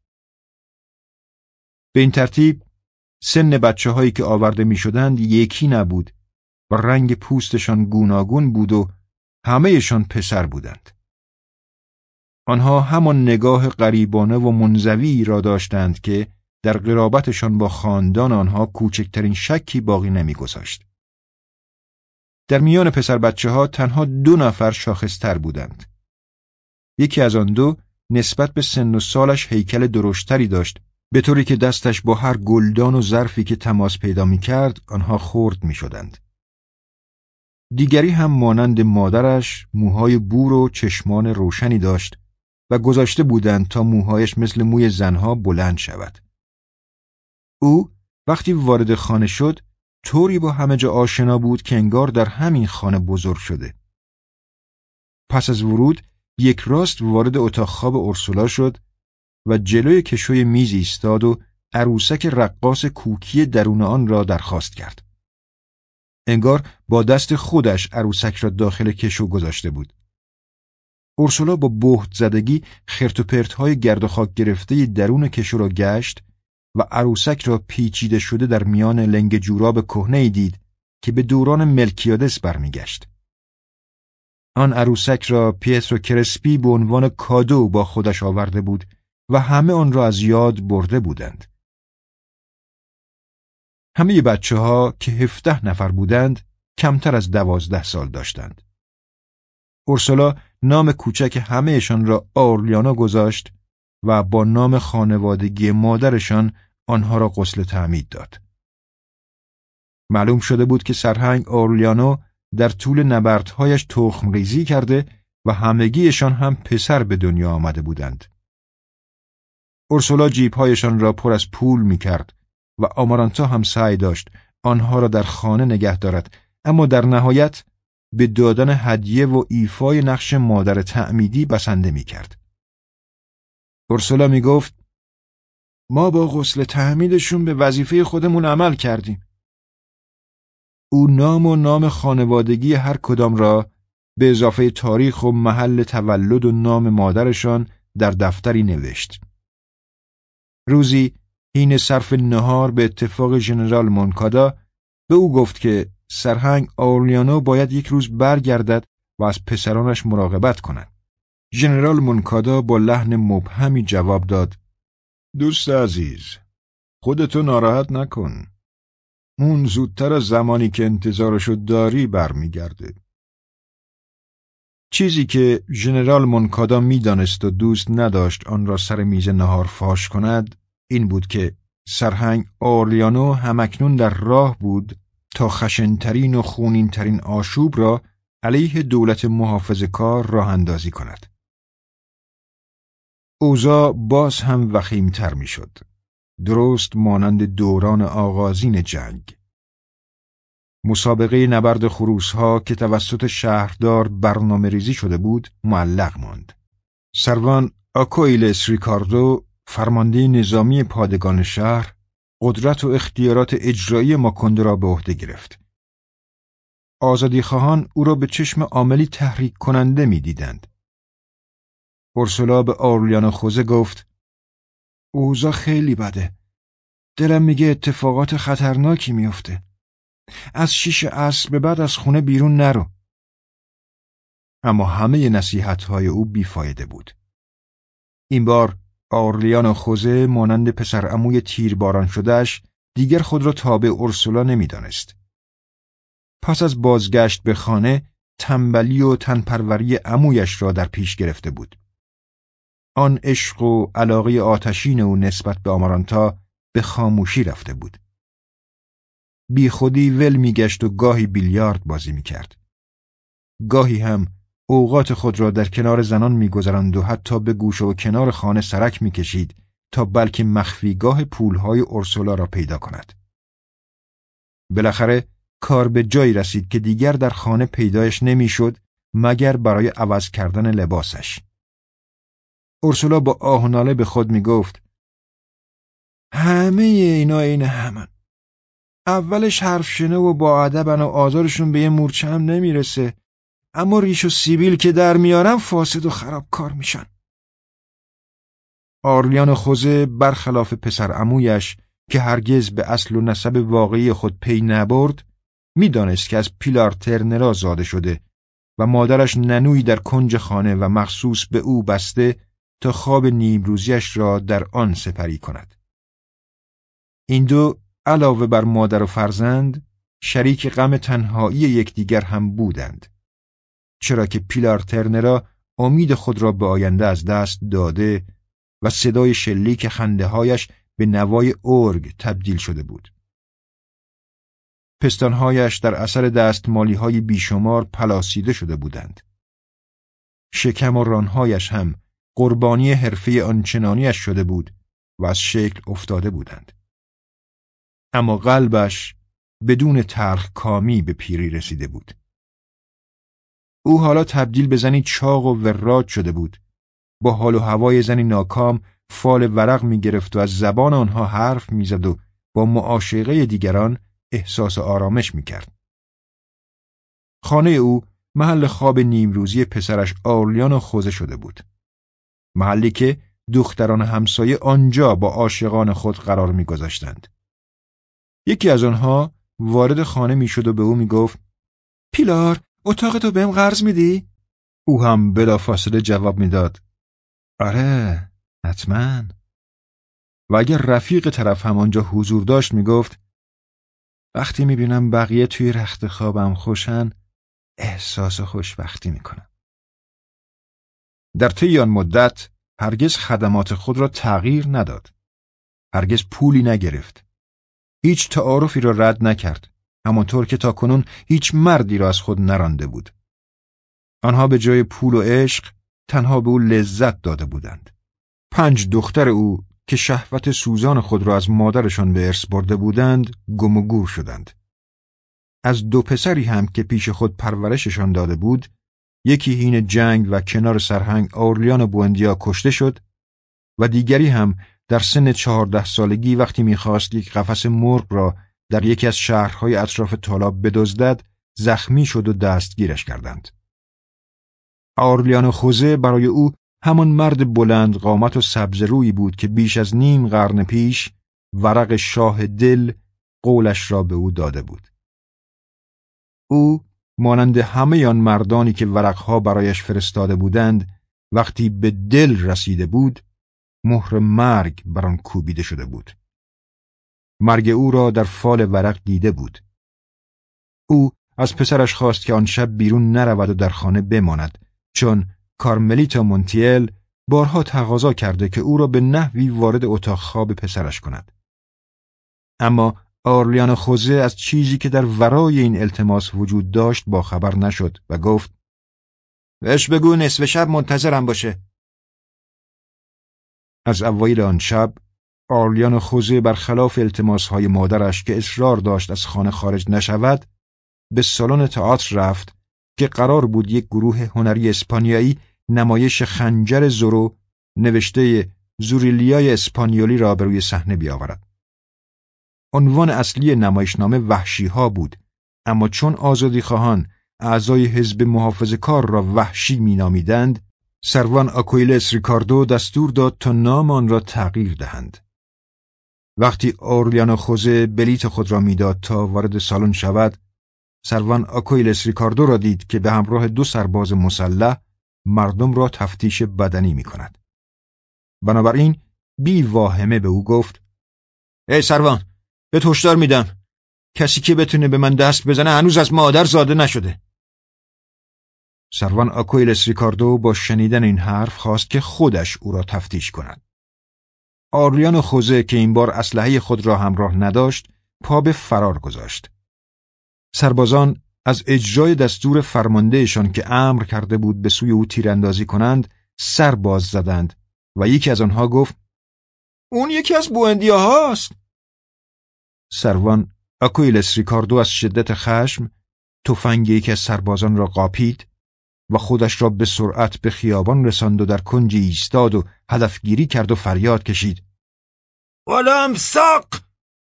به این ترتیب سن بچه هایی که آورده می شدند یکی نبود و رنگ پوستشان گوناگون بود و همهشان پسر بودند. آنها همان نگاه غریبانه و منزوی را داشتند که در قرابتشان با خاندان آنها کوچکترین شکی باقی نمیگذاشت. در میان پسر بچه ها تنها دو نفر شاخصتر بودند. یکی از آن دو نسبت به سن و سالش هیکل درشتری داشت به طوری که دستش با هر گلدان و ظرفی که تماس پیدا می کرد آنها خورد می شدند. دیگری هم مانند مادرش موهای بور و چشمان روشنی داشت و گذاشته بودند تا موهایش مثل موی زنها بلند شود. او وقتی وارد خانه شد طوری با همه جا آشنا بود که انگار در همین خانه بزرگ شده. پس از ورود یک راست وارد اتاق خواب اورسولا شد و جلوی کشوی میز ایستاد و عروسک رقاص کوکی درون آن را درخواست کرد. انگار با دست خودش عروسک را داخل کشو گذاشته بود. اورسولا با بهت زدگی خرت و پرت گرد و خاک گرفته درون کشو را گشت و عروسک را پیچیده شده در میان لنگ جوراب کهنه دید که به دوران ملکیادس برمیگشت. آن عروسک را پیترو کرسپی به عنوان کادو با خودش آورده بود و همه آن را از یاد برده بودند. همه بچه ها که هفته نفر بودند کمتر از دوازده سال داشتند. اورسولا نام کوچک همهشان را آرلیانا گذاشت و با نام خانوادگی مادرشان آنها را غسل تعمید داد. معلوم شده بود که سرهنگ آرلیانو در طول نبردهایش تخم ریزی کرده و همگیشان هم پسر به دنیا آمده بودند. اورسولا جیبهایشان را پر از پول می کرد و آمارانتا هم سعی داشت آنها را در خانه نگه دارد اما در نهایت به دادن هدیه و ایفای نقش مادر تعمیدی بسنده می کرد. اورسولا می گفت ما با غسل تحمیدشون به وظیفه خودمون عمل کردیم. او نام و نام خانوادگی هر کدام را به اضافه تاریخ و محل تولد و نام مادرشان در دفتری نوشت. روزی حین صرف نهار به اتفاق ژنرال مونکادا به او گفت که سرهنگ آورلیانو باید یک روز برگردد و از پسرانش مراقبت کند. ژنرال مونکادا با لحن مبهمی جواب داد دوست عزیز خودتو ناراحت نکن اون زودتر از زمانی که انتظارشو داری برمیگرده چیزی که ژنرال مونکادا می‌دانست و دوست نداشت آن را سر میز نهار فاش کند این بود که سرهنگ آرلیانو همکنون در راه بود تا خشنترین و خونینترین آشوب را علیه دولت محافظ کار راه اندازی کند. اوضاع باز هم وخیمتر می‌شد. درست مانند دوران آغازین جنگ. مسابقه نبرد ها که توسط شهردار برنامه ریزی شده بود معلق ماند. سروان آکویلس ریکاردو فرمانده نظامی پادگان شهر قدرت و اختیارات اجرایی ماکنده را به عهده گرفت. آزادی خواهان او را به چشم عاملی تحریک کننده می دیدند. ارسولا به آرلیان خوزه گفت اوزا خیلی بده. دلم میگه اتفاقات خطرناکی میافته. از شیش عصر به بعد از خونه بیرون نرو. اما همه نصیحت های او بیفایده بود. این بار آرلیان خوزه مانند پسر اموی تیرباران شدهش دیگر خود را تابع ارسولا نمی‌دانست. پس از بازگشت به خانه تنبلی و تنپروری امویش را در پیش گرفته بود. آن عشق و علاقه آتشین او نسبت به آمارانتا به خاموشی رفته بود. بی خودی ول میگشت و گاهی بیلیارد بازی می‌کرد. گاهی هم اوقات خود را در کنار زنان میگذراند و حتی به گوشه و کنار خانه سرک می‌کشید تا بلکه مخفیگاه پولهای اورسولا را پیدا کند. بالاخره کار به جایی رسید که دیگر در خانه پیدایش نمی‌شد مگر برای عوض کردن لباسش. اورسولا با آه و ناله به خود می‌گفت همه اینا این همن. اولش حرف شنه و با ادبن و آزارشون به یه مورچه هم نمی‌رسه اما ریش و سیبیل که در میارن فاسد و خراب کار میشن. آرلیان خوزه برخلاف پسر امویش که هرگز به اصل و نسب واقعی خود پی نبرد می‌دانست که از پیلار ترنرا زاده شده و مادرش ننوی در کنج خانه و مخصوص به او بسته تا خواب نیمروزیش را در آن سپری کند. این دو علاوه بر مادر و فرزند شریک غم تنهایی یکدیگر هم بودند. چرا که پیلار ترنرا امید خود را به آینده از دست داده و صدای شلیک خنده هایش به نوای ارگ تبدیل شده بود. پستانهایش در اثر دستمالی های بیشمار پلاسیده شده بودند. شکم و رانهایش هم قربانی حرفه آنچنانیش شده بود و از شکل افتاده بودند. اما قلبش بدون ترخ کامی به پیری رسیده بود. او حالا تبدیل به زنی چاق و وراج شده بود. با حال و هوای زنی ناکام فال ورق می گرفت و از زبان آنها حرف می‌زد و با معاشقه دیگران احساس آرامش می کرد. خانه او محل خواب نیمروزی پسرش آرلیان و خوزه شده بود. محلی که دختران همسایه آنجا با عاشقان خود قرار میگذاشتند. یکی از آنها وارد خانه می‌شد و به او می‌گفت پیلار اتاق تو بهم قرض میدی؟ او هم بلافاصله جواب می‌داد. آره حتما. و اگر رفیق طرف هم آنجا حضور داشت می‌گفت وقتی می‌بینم بقیه توی رخت خوابم خوشن احساس خوشبختی می‌کنم. در طی آن مدت هرگز خدمات خود را تغییر نداد. هرگز پولی نگرفت. هیچ تعارفی را رد نکرد. همانطور که تاکنون هیچ مردی را از خود نرانده بود. آنها به جای پول و عشق تنها به او لذت داده بودند. پنج دختر او که شهوت سوزان خود را از مادرشان به ارث برده بودند گم و گور شدند. از دو پسری هم که پیش خود پرورششان داده بود یکی هین جنگ و کنار سرهنگ اورلیان بوندیا کشته شد و دیگری هم در سن چهارده سالگی وقتی می‌خواست یک قفس مرغ را در یکی از شهرهای اطراف تالاب بدزدد زخمی شد و دستگیرش کردند. آرلیان خوزه برای او همان مرد بلند قامت و سبزرویی بود که بیش از نیم قرن پیش ورق شاه دل قولش را به او داده بود. او مانند همه آن مردانی که ورقها برایش فرستاده بودند وقتی به دل رسیده بود مهر مرگ بر آن کوبیده شده بود مرگ او را در فال ورق دیده بود او از پسرش خواست که آن شب بیرون نرود و در خانه بماند چون کارملیتا مونتیل بارها تقاضا کرده که او را به نحوی وارد اتاق خواب پسرش کند اما آرلیان خوزه از چیزی که در ورای این التماس وجود داشت با خبر نشد و گفت بهش بگو نصف شب منتظرم باشه. از اوایل آن شب آرلیان خوزه برخلاف های مادرش که اصرار داشت از خانه خارج نشود به سالن تئاتر رفت که قرار بود یک گروه هنری اسپانیایی نمایش خنجر زورو نوشته زوریلیای اسپانیولی را به روی صحنه بیاورد. عنوان اصلی نمایشنامه وحشی ها بود اما چون آزادی خواهان اعضای حزب محافظ کار را وحشی مینامیدند سروان آکویلس ریکاردو دستور داد تا نام آن را تغییر دهند وقتی اورلیانو خوزه بلیت خود را می‌داد تا وارد سالن شود سروان آکویلس ریکاردو را دید که به همراه دو سرباز مسلح مردم را تفتیش بدنی می کند. بنابراین بی واهمه به او گفت ای سروان به هشدار میدم. کسی که بتونه به من دست بزنه هنوز از مادر زاده نشده. سروان آکویلس ریکاردو با شنیدن این حرف خواست که خودش او را تفتیش کند. آرلیان خوزه که این بار اسلحه خود را همراه نداشت پا به فرار گذاشت. سربازان از اجرای دستور فرماندهشان که امر کرده بود به سوی او تیراندازی کنند سر باز زدند و یکی از آنها گفت اون یکی از بوندیا هاست. سروان آکویلس ریکاردو از شدت خشم تفنگ یکی از سربازان را قاپید و خودش را به سرعت به خیابان رساند و در کنجی ایستاد و هدفگیری کرد و فریاد کشید. والام ساق!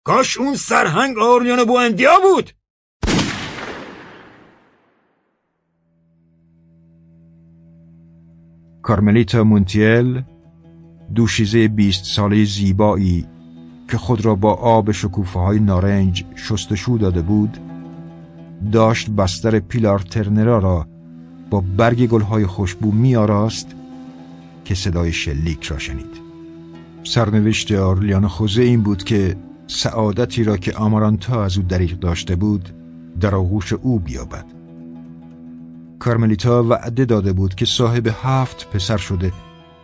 کاش اون سرهنگ آریان بوندیا بود! کارملیتا مونتیل دوشیزه بیست ساله زیبایی که خود را با آب شکوفه های نارنج شستشو داده بود داشت بستر پیلار ترنرا را با برگ گلهای خوشبو می آراست که صدای شلیک را شنید. سرنوشت آرلیان خوزه این بود که سعادتی را که آمارانتا از او دریغ داشته بود در آغوش او بیابد. کارملیتا وعده داده بود که صاحب هفت پسر شده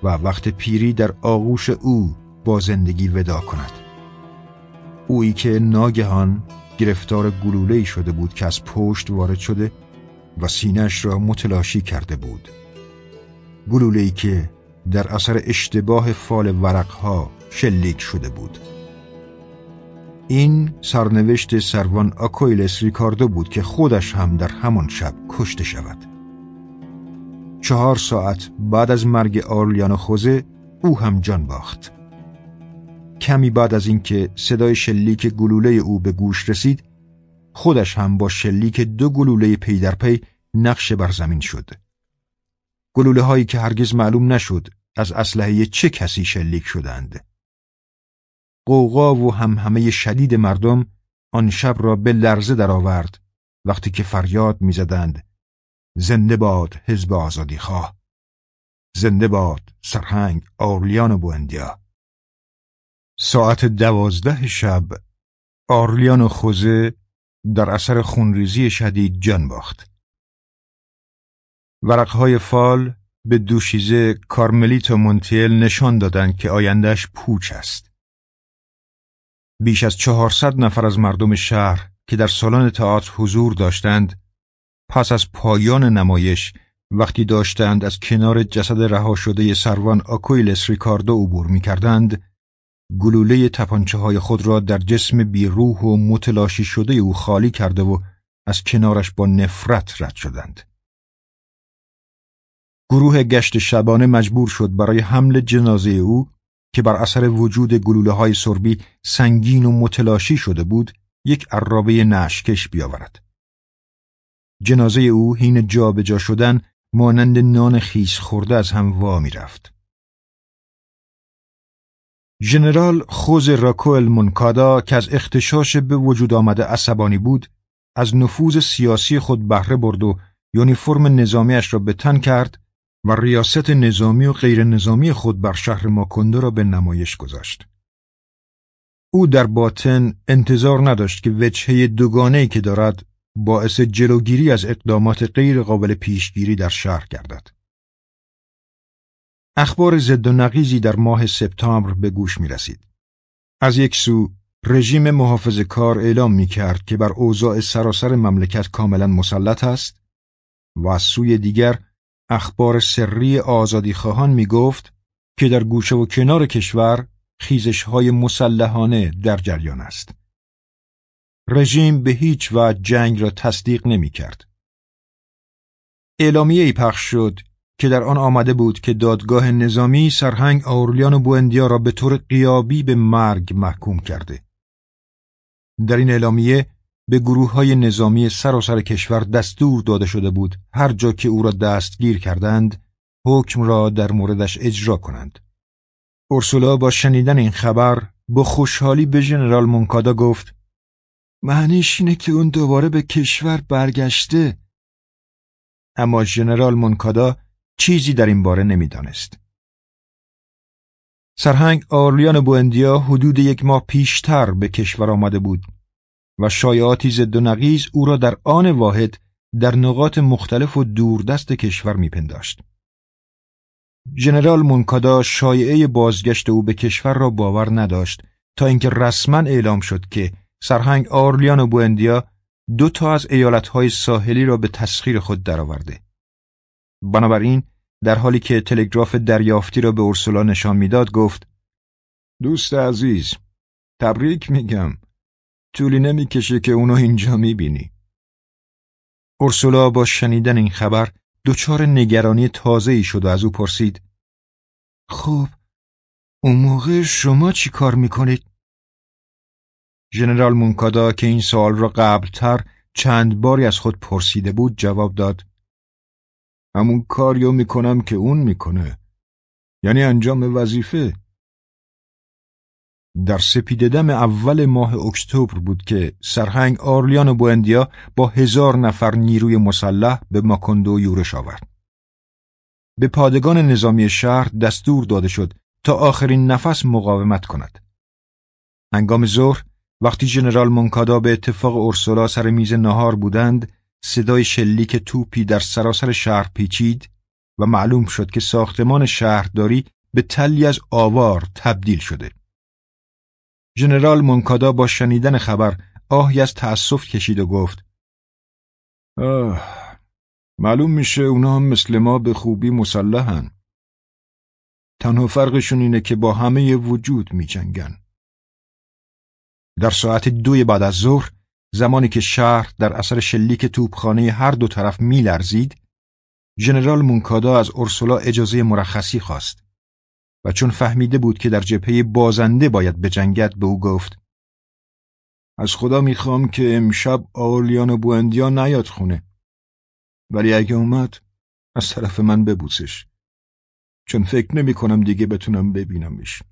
و وقت پیری در آغوش او با زندگی ودا کند. اویی که ناگهان گرفتار گلوله شده بود که از پشت وارد شده و سینش را متلاشی کرده بود. گلوله که در اثر اشتباه فال ورقها شلیک شده بود. این سرنوشت سروان آکویلس ریکاردو بود که خودش هم در همان شب کشته شود. چهار ساعت بعد از مرگ آرلیانو خوزه او هم جان باخت. کمی بعد از اینکه صدای شلیک گلوله او به گوش رسید خودش هم با شلیک دو گلوله پی در پی نقش بر زمین شد. گلوله هایی که هرگز معلوم نشد از اسلحه چه کسی شلیک شدند. قوقا و هم همه شدید مردم آن شب را به لرزه درآورد وقتی که فریاد می‌زدند زنده باد حزب آزادی خواه زنده باد سرهنگ آرلیان و بوندیا ساعت دوازده شب آرلیان و خوزه در اثر خونریزی شدید جان باخت. ورقهای فال به دوشیزه کارملیت و مونتیل نشان دادند که آیندهش پوچ است. بیش از چهارصد نفر از مردم شهر که در سالن تئاتر حضور داشتند پس از پایان نمایش وقتی داشتند از کنار جسد رها شده سروان آکویلس ریکاردو عبور می کردند گلوله تپانچه های خود را در جسم بیروح و متلاشی شده او خالی کرده و از کنارش با نفرت رد شدند. گروه گشت شبانه مجبور شد برای حمل جنازه او که بر اثر وجود گلوله های سربی سنگین و متلاشی شده بود یک عرابه نشکش بیاورد. جنازه او هین جابجا جا شدن مانند نان خیس خورده از هم وا می رفت. ژنرال خوز راکوئل منکادا که از اختشاش به وجود آمده عصبانی بود از نفوذ سیاسی خود بهره برد و یونیفرم نظامیش را به تن کرد و ریاست نظامی و غیر نظامی خود بر شهر ماکندو را به نمایش گذاشت. او در باطن انتظار نداشت که وجهه دوگانه که دارد باعث جلوگیری از اقدامات غیر قابل پیشگیری در شهر گردد. اخبار زد و نقیزی در ماه سپتامبر به گوش می رسید. از یک سو رژیم محافظ کار اعلام می کرد که بر اوضاع سراسر مملکت کاملا مسلط است و از سوی دیگر اخبار سری آزادی خواهان می گفت که در گوشه و کنار کشور خیزش های مسلحانه در جریان است. رژیم به هیچ وجه جنگ را تصدیق نمی کرد. اعلامیه ای پخش شد که در آن آمده بود که دادگاه نظامی سرهنگ آورلیان و بوندیا را به طور قیابی به مرگ محکوم کرده. در این اعلامیه به گروه های نظامی سراسر کشور دستور داده شده بود هر جا که او را دستگیر کردند حکم را در موردش اجرا کنند. اورسولا با شنیدن این خبر با خوشحالی به ژنرال مونکادا گفت معنیش اینه که اون دوباره به کشور برگشته اما ژنرال مونکادا چیزی در این باره نمی‌دانست. سرهنگ آرلیان بوندیا حدود یک ماه پیشتر به کشور آمده بود و شایعاتی ضد و نقیز او را در آن واحد در نقاط مختلف و دوردست کشور میپنداشت. ژنرال مونکادا شایعه بازگشت او به کشور را باور نداشت تا اینکه رسما اعلام شد که سرهنگ آرلیان و بوندیا دو تا از ایالتهای ساحلی را به تسخیر خود درآورده. بنابراین در حالی که تلگراف دریافتی را به اورسولا نشان می‌داد گفت دوست عزیز تبریک میگم طولی نمی‌کشه که اونو اینجا می‌بینی اورسولا با شنیدن این خبر دچار نگرانی تازه ای شد و از او پرسید خب اون موقع شما چی کار می‌کنید؟ ژنرال مونکادا که این سوال را قبلتر چند باری از خود پرسیده بود جواب داد همون کاریو می‌کنم که اون می‌کنه یعنی انجام وظیفه در سپیددم اول ماه اکتبر بود که سرهنگ آرلیان و بوندیا با هزار نفر نیروی مسلح به ماکندو یورش آورد. به پادگان نظامی شهر دستور داده شد تا آخرین نفس مقاومت کند. انگام ظهر وقتی ژنرال مونکادا به اتفاق اورسولا سر میز نهار بودند صدای شلیک توپی در سراسر شهر پیچید و معلوم شد که ساختمان شهرداری به تلی از آوار تبدیل شده. ژنرال مونکادا با شنیدن خبر آهی از تأسف کشید و گفت آه معلوم میشه اونا هم مثل ما به خوبی مسلحن. تنها فرقشون اینه که با همه وجود میجنگن. در ساعت دوی بعد از ظهر زمانی که شهر در اثر شلیک توپخانه هر دو طرف میلرزید ژنرال مونکادا از اورسولا اجازه مرخصی خواست و چون فهمیده بود که در جبهه بازنده باید بجنگد به او گفت از خدا می‌خوام که امشب آولیان و بوندیا نیاد خونه. ولی اگه اومد از طرف من ببوسش. چون فکر نمی کنم دیگه بتونم ببینمش.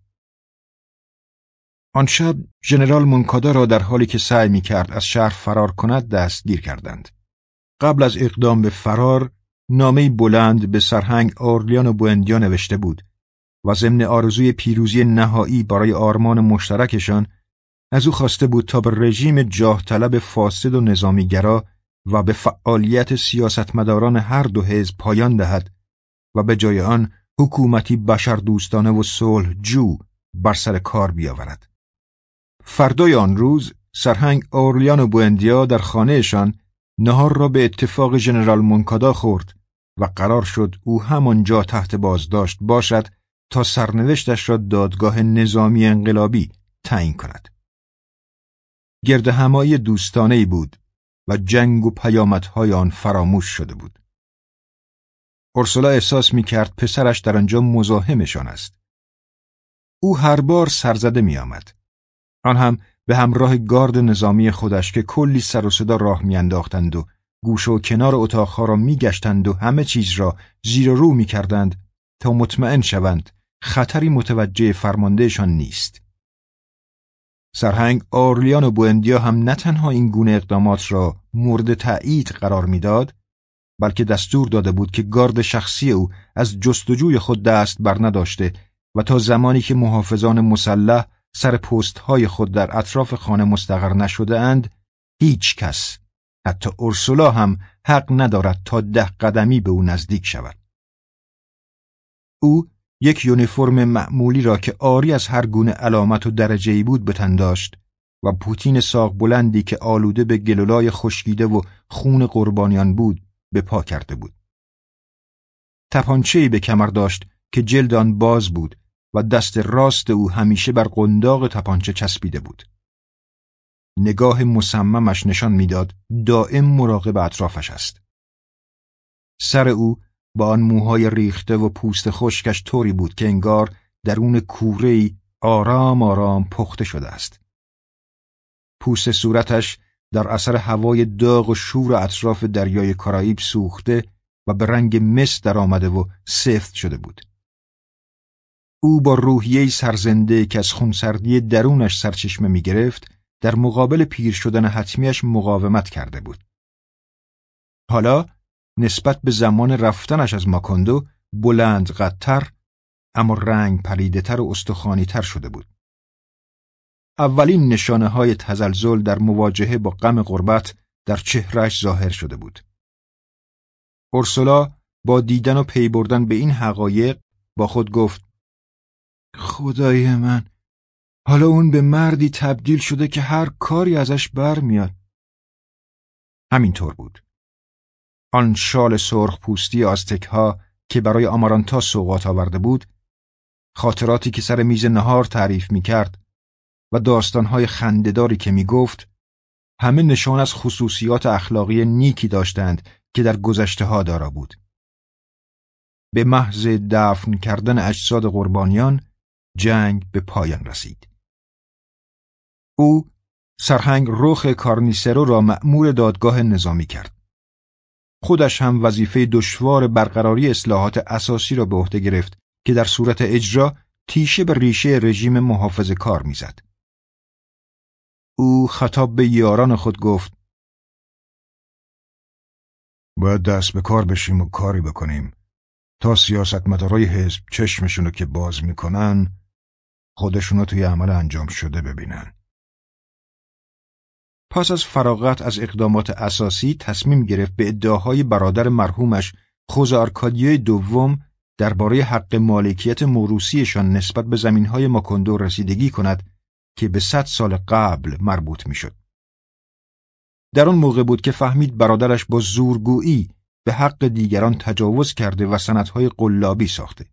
آن شب ژنرال مونکادا را در حالی که سعی می کرد از شهر فرار کند دستگیر کردند. قبل از اقدام به فرار نامه بلند به سرهنگ آرلیان و بوندیا نوشته بود و ضمن آرزوی پیروزی نهایی برای آرمان مشترکشان از او خواسته بود تا به رژیم جاه طلب فاسد و نظامیگرا و به فعالیت سیاستمداران هر دو حزب پایان دهد و به جای آن حکومتی بشر دوستانه و صلح جو بر سر کار بیاورد. فردای آن روز سرهنگ اورلیان و در خانهشان نهار را به اتفاق ژنرال مونکادا خورد و قرار شد او همانجا تحت بازداشت باشد تا سرنوشتش را دادگاه نظامی انقلابی تعیین کند. گرد همایی دوستانه ای بود و جنگ و پیامدهای آن فراموش شده بود. اورسولا احساس می کرد پسرش در آنجا مزاحمشان است. او هر بار سرزده می آمد. آن هم به همراه گارد نظامی خودش که کلی سر و صدا راه میانداختند و گوشه و کنار اتاقها را میگشتند و همه چیز را زیر و رو می‌کردند تا مطمئن شوند خطری متوجه فرماندهشان نیست. سرهنگ آرلیان و بوندیا هم نه تنها این گونه اقدامات را مورد تایید قرار می‌داد بلکه دستور داده بود که گارد شخصی او از جستجوی خود دست بر نداشته و تا زمانی که محافظان مسلح سر های خود در اطراف خانه مستقر نشده اند هیچ کس حتی اورسولا هم حق ندارد تا ده قدمی به او نزدیک شود او یک یونیفرم معمولی را که آری از هر گونه علامت و درجه ای بود به داشت و پوتین ساق بلندی که آلوده به گلولای خشکیده و خون قربانیان بود به پا کرده بود. تپانچه‌ای به کمر داشت که جلد آن باز بود و دست راست او همیشه بر قنداق تپانچه چسبیده بود. نگاه مصممش نشان می‌داد دائم مراقب اطرافش است. سر او با آن موهای ریخته و پوست خشکش طوری بود که انگار درون کوره‌ای آرام آرام پخته شده است. پوست صورتش در اثر هوای داغ و شور اطراف دریای کارائیب سوخته و به رنگ مس در آمده و سفت شده بود. او با روحیه سرزنده که از خونسردی درونش سرچشمه می گرفت در مقابل پیر شدن حتمیش مقاومت کرده بود. حالا نسبت به زمان رفتنش از ماکندو بلند قدتر اما رنگ پریدهتر و استخوانیتر شده بود. اولین نشانه های تزلزل در مواجهه با غم غربت در چهرش ظاهر شده بود. اورسولا با دیدن و پی بردن به این حقایق با خود گفت خدای من حالا اون به مردی تبدیل شده که هر کاری ازش برمیاد. همینطور بود. آن شال سرخ پوستی آستک ها که برای آمارانتا سوقات آورده بود خاطراتی که سر میز نهار تعریف می کرد و داستانهای خندهداری که می گفت همه نشان از خصوصیات اخلاقی نیکی داشتند که در گذشته دارا بود. به محض دفن کردن اجساد قربانیان جنگ به پایان رسید. او سرهنگ رخ کارنیسرو را مأمور دادگاه نظامی کرد. خودش هم وظیفه دشوار برقراری اصلاحات اساسی را به عهده گرفت که در صورت اجرا تیشه به ریشه رژیم محافظ کار می‌زد. او خطاب به یاران خود گفت باید دست به کار بشیم و کاری بکنیم تا سیاستمدارای حزب چشمشونو که باز می‌کنن خودشونو توی عمل انجام شده ببینن. پس از فراغت از اقدامات اساسی تصمیم گرفت به ادعاهای برادر مرحومش خوز دوم درباره حق مالکیت موروسیشان نسبت به زمینهای ماکندو رسیدگی کند که به صد سال قبل مربوط می‌شد. در آن موقع بود که فهمید برادرش با زورگویی به حق دیگران تجاوز کرده و سندهای قلابی ساخته.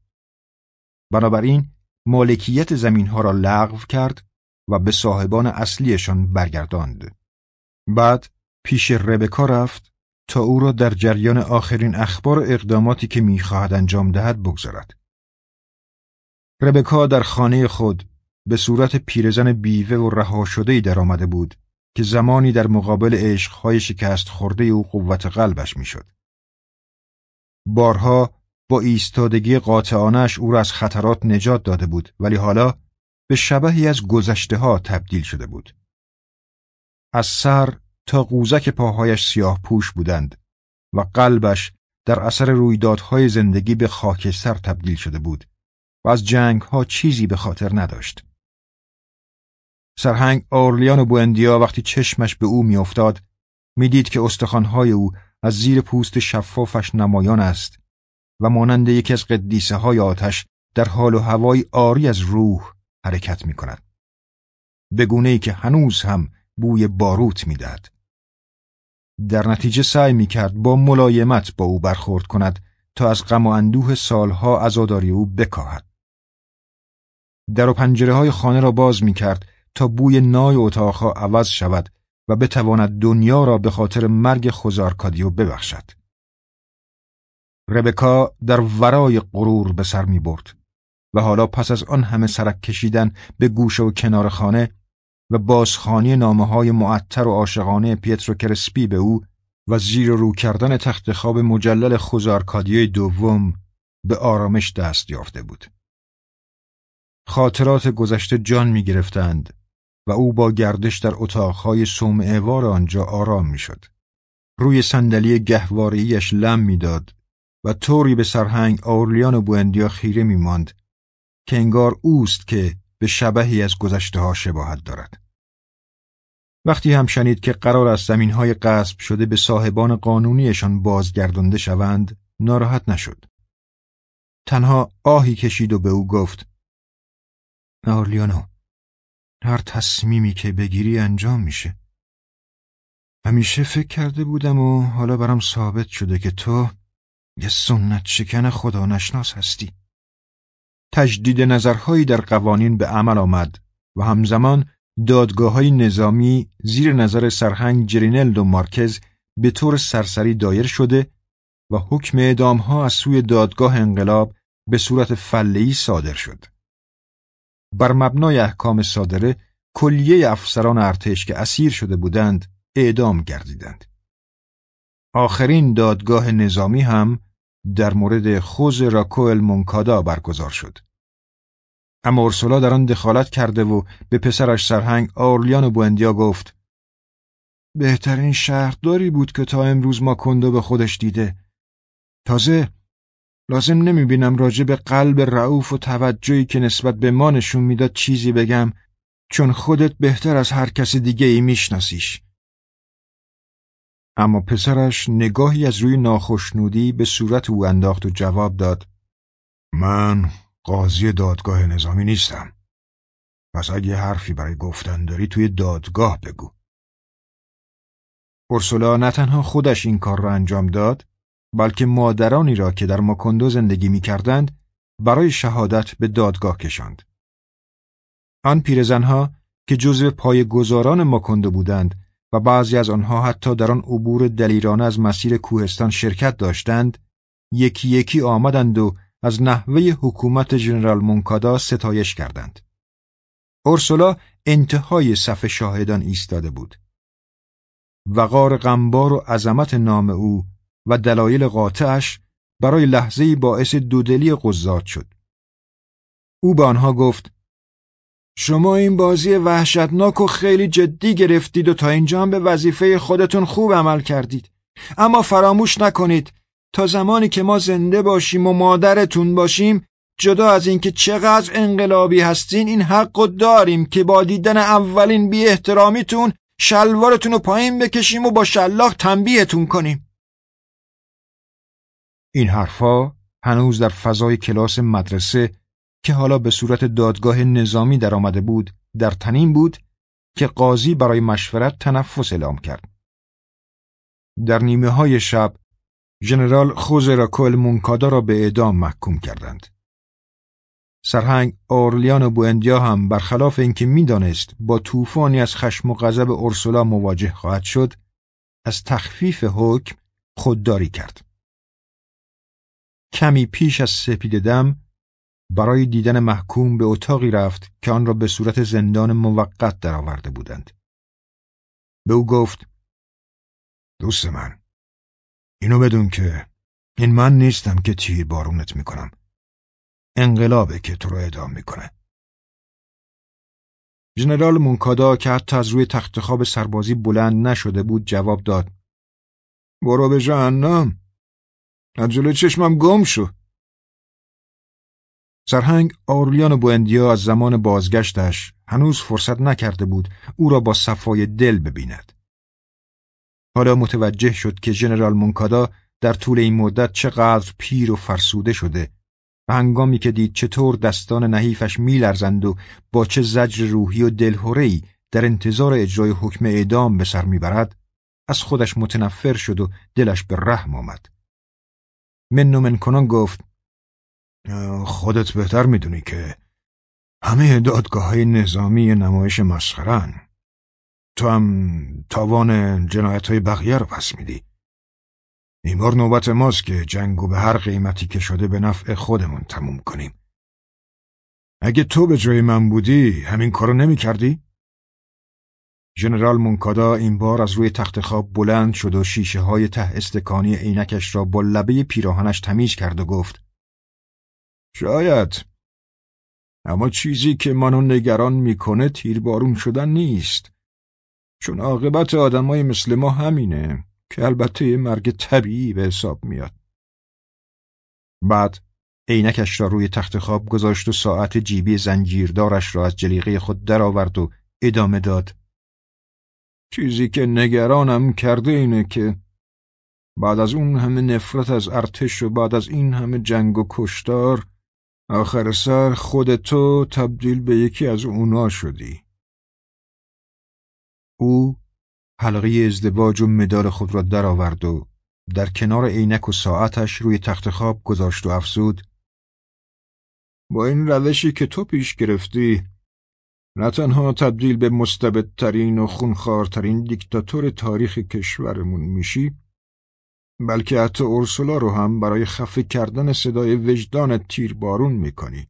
بنابراین مالکیت زمینها را لغو کرد و به صاحبان اصلیشان برگرداند. بعد پیش ربکا رفت تا او را در جریان آخرین اخبار و اقداماتی که می‌خواهد انجام دهد بگذارد. ربکا در خانه خود به صورت پیرزن بیوه و رها شده در آمده بود که زمانی در مقابل عشقهای شکست خورده او قوت قلبش می‌شد. بارها با ایستادگی قاطعانش او را از خطرات نجات داده بود ولی حالا به شبهی از گذشته ها تبدیل شده بود. از سر تا قوزک پاهایش سیاه پوش بودند و قلبش در اثر رویدادهای زندگی به خاکستر تبدیل شده بود و از جنگ ها چیزی به خاطر نداشت. سرهنگ آرلیان و بوندیا وقتی چشمش به او میافتاد می‌دید که استخوانهای او از زیر پوست شفافش نمایان است و مانند یکی از قدیسه های آتش در حال و هوای آری از روح حرکت می کند. بگونه ای که هنوز هم بوی باروت می‌دهد. در نتیجه سعی می کرد با ملایمت با او برخورد کند تا از غم و اندوه سالها عزاداری او بکاهد. در و پنجره های خانه را باز می کرد تا بوی نای اتاقها عوض شود و بتواند دنیا را به خاطر مرگ خوزارکادیو ببخشد. ربکا در ورای غرور به سر می برد و حالا پس از آن همه سرک کشیدن به گوشه و کنار خانه و بازخانی نامه های معطر و عاشقانه پیترو کرسپی به او و زیر رو کردن تخت خواب مجلل خوزارکادیوی دوم به آرامش دست یافته بود. خاطرات گذشته جان می گرفتند و او با گردش در اتاقهای صومعهوار آنجا آرام می‌شد. روی صندلی گهواریش لم می‌داد و طوری به سرهنگ آورلیان و بوندیا خیره میماند که انگار اوست که به شبهی از گذشته ها شباهت دارد. وقتی هم شنید که قرار است زمین های قصب شده به صاحبان قانونیشان بازگردانده شوند، ناراحت نشد. تنها آهی کشید و به او گفت: آورلیانو هر تصمیمی که بگیری انجام میشه. همیشه فکر کرده بودم و حالا برام ثابت شده که تو یه سنت شکن خدا نشناس هستی. تجدید نظرهایی در قوانین به عمل آمد و همزمان دادگاه های نظامی زیر نظر سرهنگ جرینلد و مارکز به طور سرسری دایر شده و حکم اعدام ها از سوی دادگاه انقلاب به صورت فلهی صادر شد. بر مبنای احکام صادره کلیه افسران ارتش که اسیر شده بودند اعدام گردیدند. آخرین دادگاه نظامی هم در مورد خوز راکوئل مونکادا برگزار شد. اما اورسولا در آن دخالت کرده و به پسرش سرهنگ آرلیان بوندیا گفت بهترین شهرداری بود که تا امروز ما کندو به خودش دیده. تازه لازم نمی بینم راجع به قلب رعوف و توجهی که نسبت به ما نشون می‌داد چیزی بگم چون خودت بهتر از هر کس دیگه ای میشناسیش. اما پسرش نگاهی از روی ناخشنودی به صورت او انداخت و جواب داد من قاضی دادگاه نظامی نیستم. پس اگه حرفی برای گفتن داری توی دادگاه بگو. اورسولا نه تنها خودش این کار را انجام داد بلکه مادرانی را که در ماکندو زندگی می کردند برای شهادت به دادگاه کشاند. آن پیرزنها که جزو پای گذاران ماکندو بودند و بعضی از آنها حتی در آن عبور دلیرانه از مسیر کوهستان شرکت داشتند یکی یکی آمدند و از نحوه حکومت ژنرال مونکادا ستایش کردند. اورسولا انتهای صف شاهدان ایستاده بود. وقار غمبار و عظمت نام او و دلایل قاطعش برای لحظه باعث دودلی قضات شد. او به آنها گفت شما این بازی وحشتناک و خیلی جدی گرفتید و تا اینجا هم به وظیفه خودتون خوب عمل کردید. اما فراموش نکنید تا زمانی که ما زنده باشیم و مادرتون باشیم جدا از اینکه چقدر انقلابی هستین این حق و داریم که با دیدن اولین بی احترامیتون شلوارتون رو پایین بکشیم و با شلاق تنبیهتون کنیم این حرفا هنوز در فضای کلاس مدرسه که حالا به صورت دادگاه نظامی در آمده بود در تنین بود که قاضی برای مشورت تنفس اعلام کرد. در نیمه های شب ژنرال خوز راکول مونکادا را به اعدام محکوم کردند. سرهنگ اورلیان و بوندیا هم برخلاف اینکه می‌دانست با طوفانی از خشم و غضب اورسولا مواجه خواهد شد از تخفیف حکم خودداری کرد کمی پیش از سپید دم برای دیدن محکوم به اتاقی رفت که آن را به صورت زندان موقت درآورده بودند به او گفت دوست من اینو بدون که این من نیستم که تیر بارونت می‌کنم انقلابه که تو رو اعدام می‌کنه. ژنرال مونکادا که حتی از روی تخت خواب سربازی بلند نشده بود جواب داد. برو به جهنم. از جلوی چشمم گم شو. سرهنگ آرلیان بوندیا از زمان بازگشتش هنوز فرصت نکرده بود او را با صفای دل ببیند. حالا متوجه شد که ژنرال مونکادا در طول این مدت چقدر پیر و فرسوده شده و هنگامی که دید چطور دستان نحیفش میلرزند و با چه زجر روحی و دلهورهی در انتظار اجرای حکم اعدام به سر می‌برد از خودش متنفر شد و دلش به رحم آمد من و گفت خودت بهتر می‌دونی که همه دادگاه های نظامی نمایش مسخرن تو هم تاوان جنایت های بقیه رو پس میدی این بار نوبت ماست که جنگو به هر قیمتی که شده به نفع خودمون تموم کنیم. اگه تو به جای من بودی همین کارو نمی کردی؟ ژنرال مونکادا این بار از روی تخت خواب بلند شد و شیشه های ته استکانی عینکش را با لبه پیراهنش تمیز کرد و گفت شاید اما چیزی که منو نگران می‌کنه تیربارون شدن نیست چون عاقبت آدمای مثل ما همینه که البته مرگ طبیعی به حساب میاد. بعد عینکش را روی تخت خواب گذاشت و ساعت جیبی زنجیردارش را از جلیقه خود درآورد و ادامه داد. چیزی که نگرانم کرده اینه که بعد از اون همه نفرت از ارتش و بعد از این همه جنگ و کشتار آخر سر خود تو تبدیل به یکی از اونا شدی. او حلقه ازدواج و مدال خود را درآورد و در کنار عینک و ساعتش روی تخت خواب گذاشت و افزود با این روشی که تو پیش گرفتی نه تنها تبدیل به مستبدترین و خونخوارترین دیکتاتور تاریخ کشورمون میشی بلکه حتی اورسولا رو هم برای خفه کردن صدای وجدان تیربارون می‌کنی.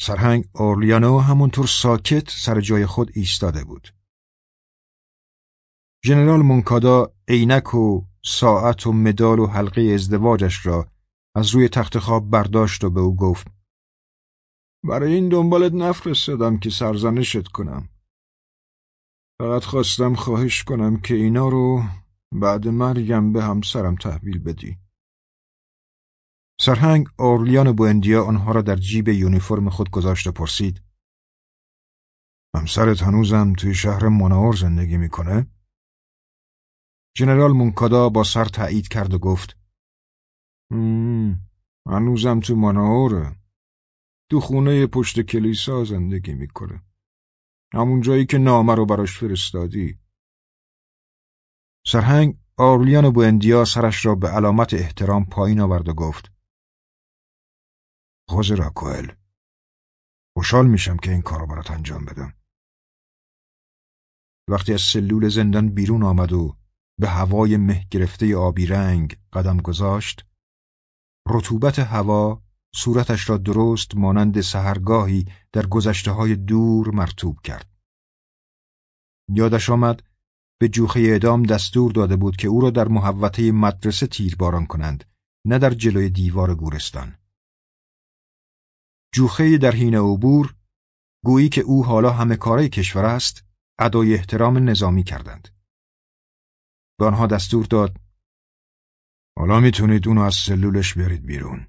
سرهنگ اورلیانو همونطور ساکت سر جای خود ایستاده بود. ژنرال مونکادا عینک و ساعت و مدال و حلقه ازدواجش را از روی تخت خواب برداشت و به او گفت برای این دنبالت نفرستادم که سرزنشت کنم. فقط خواستم خواهش کنم که اینا رو بعد مرگم به همسرم تحویل بدی. سرهنگ اورلیان بوندیا آنها را در جیب یونیفرم خود گذاشت و پرسید. همسرت هنوزم توی شهر مناور زندگی می‌کنه؟ جنرال مونکادا با سر تایید کرد و گفت هنوزم تو مناوره. تو خونه پشت کلیسا زندگی می‌کنه. همون جایی که نامه رو براش فرستادی. سرهنگ آرلیان بوندیا سرش را به علامت احترام پایین آورد و گفت خوز راکوئل خوشحال میشم که این کار رو برات انجام بدم. وقتی از سلول زندان بیرون آمد و به هوای مه گرفته آبی رنگ قدم گذاشت رطوبت هوا صورتش را درست مانند سهرگاهی در گذشته های دور مرتوب کرد. یادش آمد به جوخه اعدام دستور داده بود که او را در محوطه مدرسه تیرباران کنند نه در جلوی دیوار گورستان. جوخه در حین عبور گویی که او حالا همه کاره کشور است ادای احترام نظامی کردند. به آنها دستور داد حالا می‌تونید اونو از سلولش بیارید بیرون.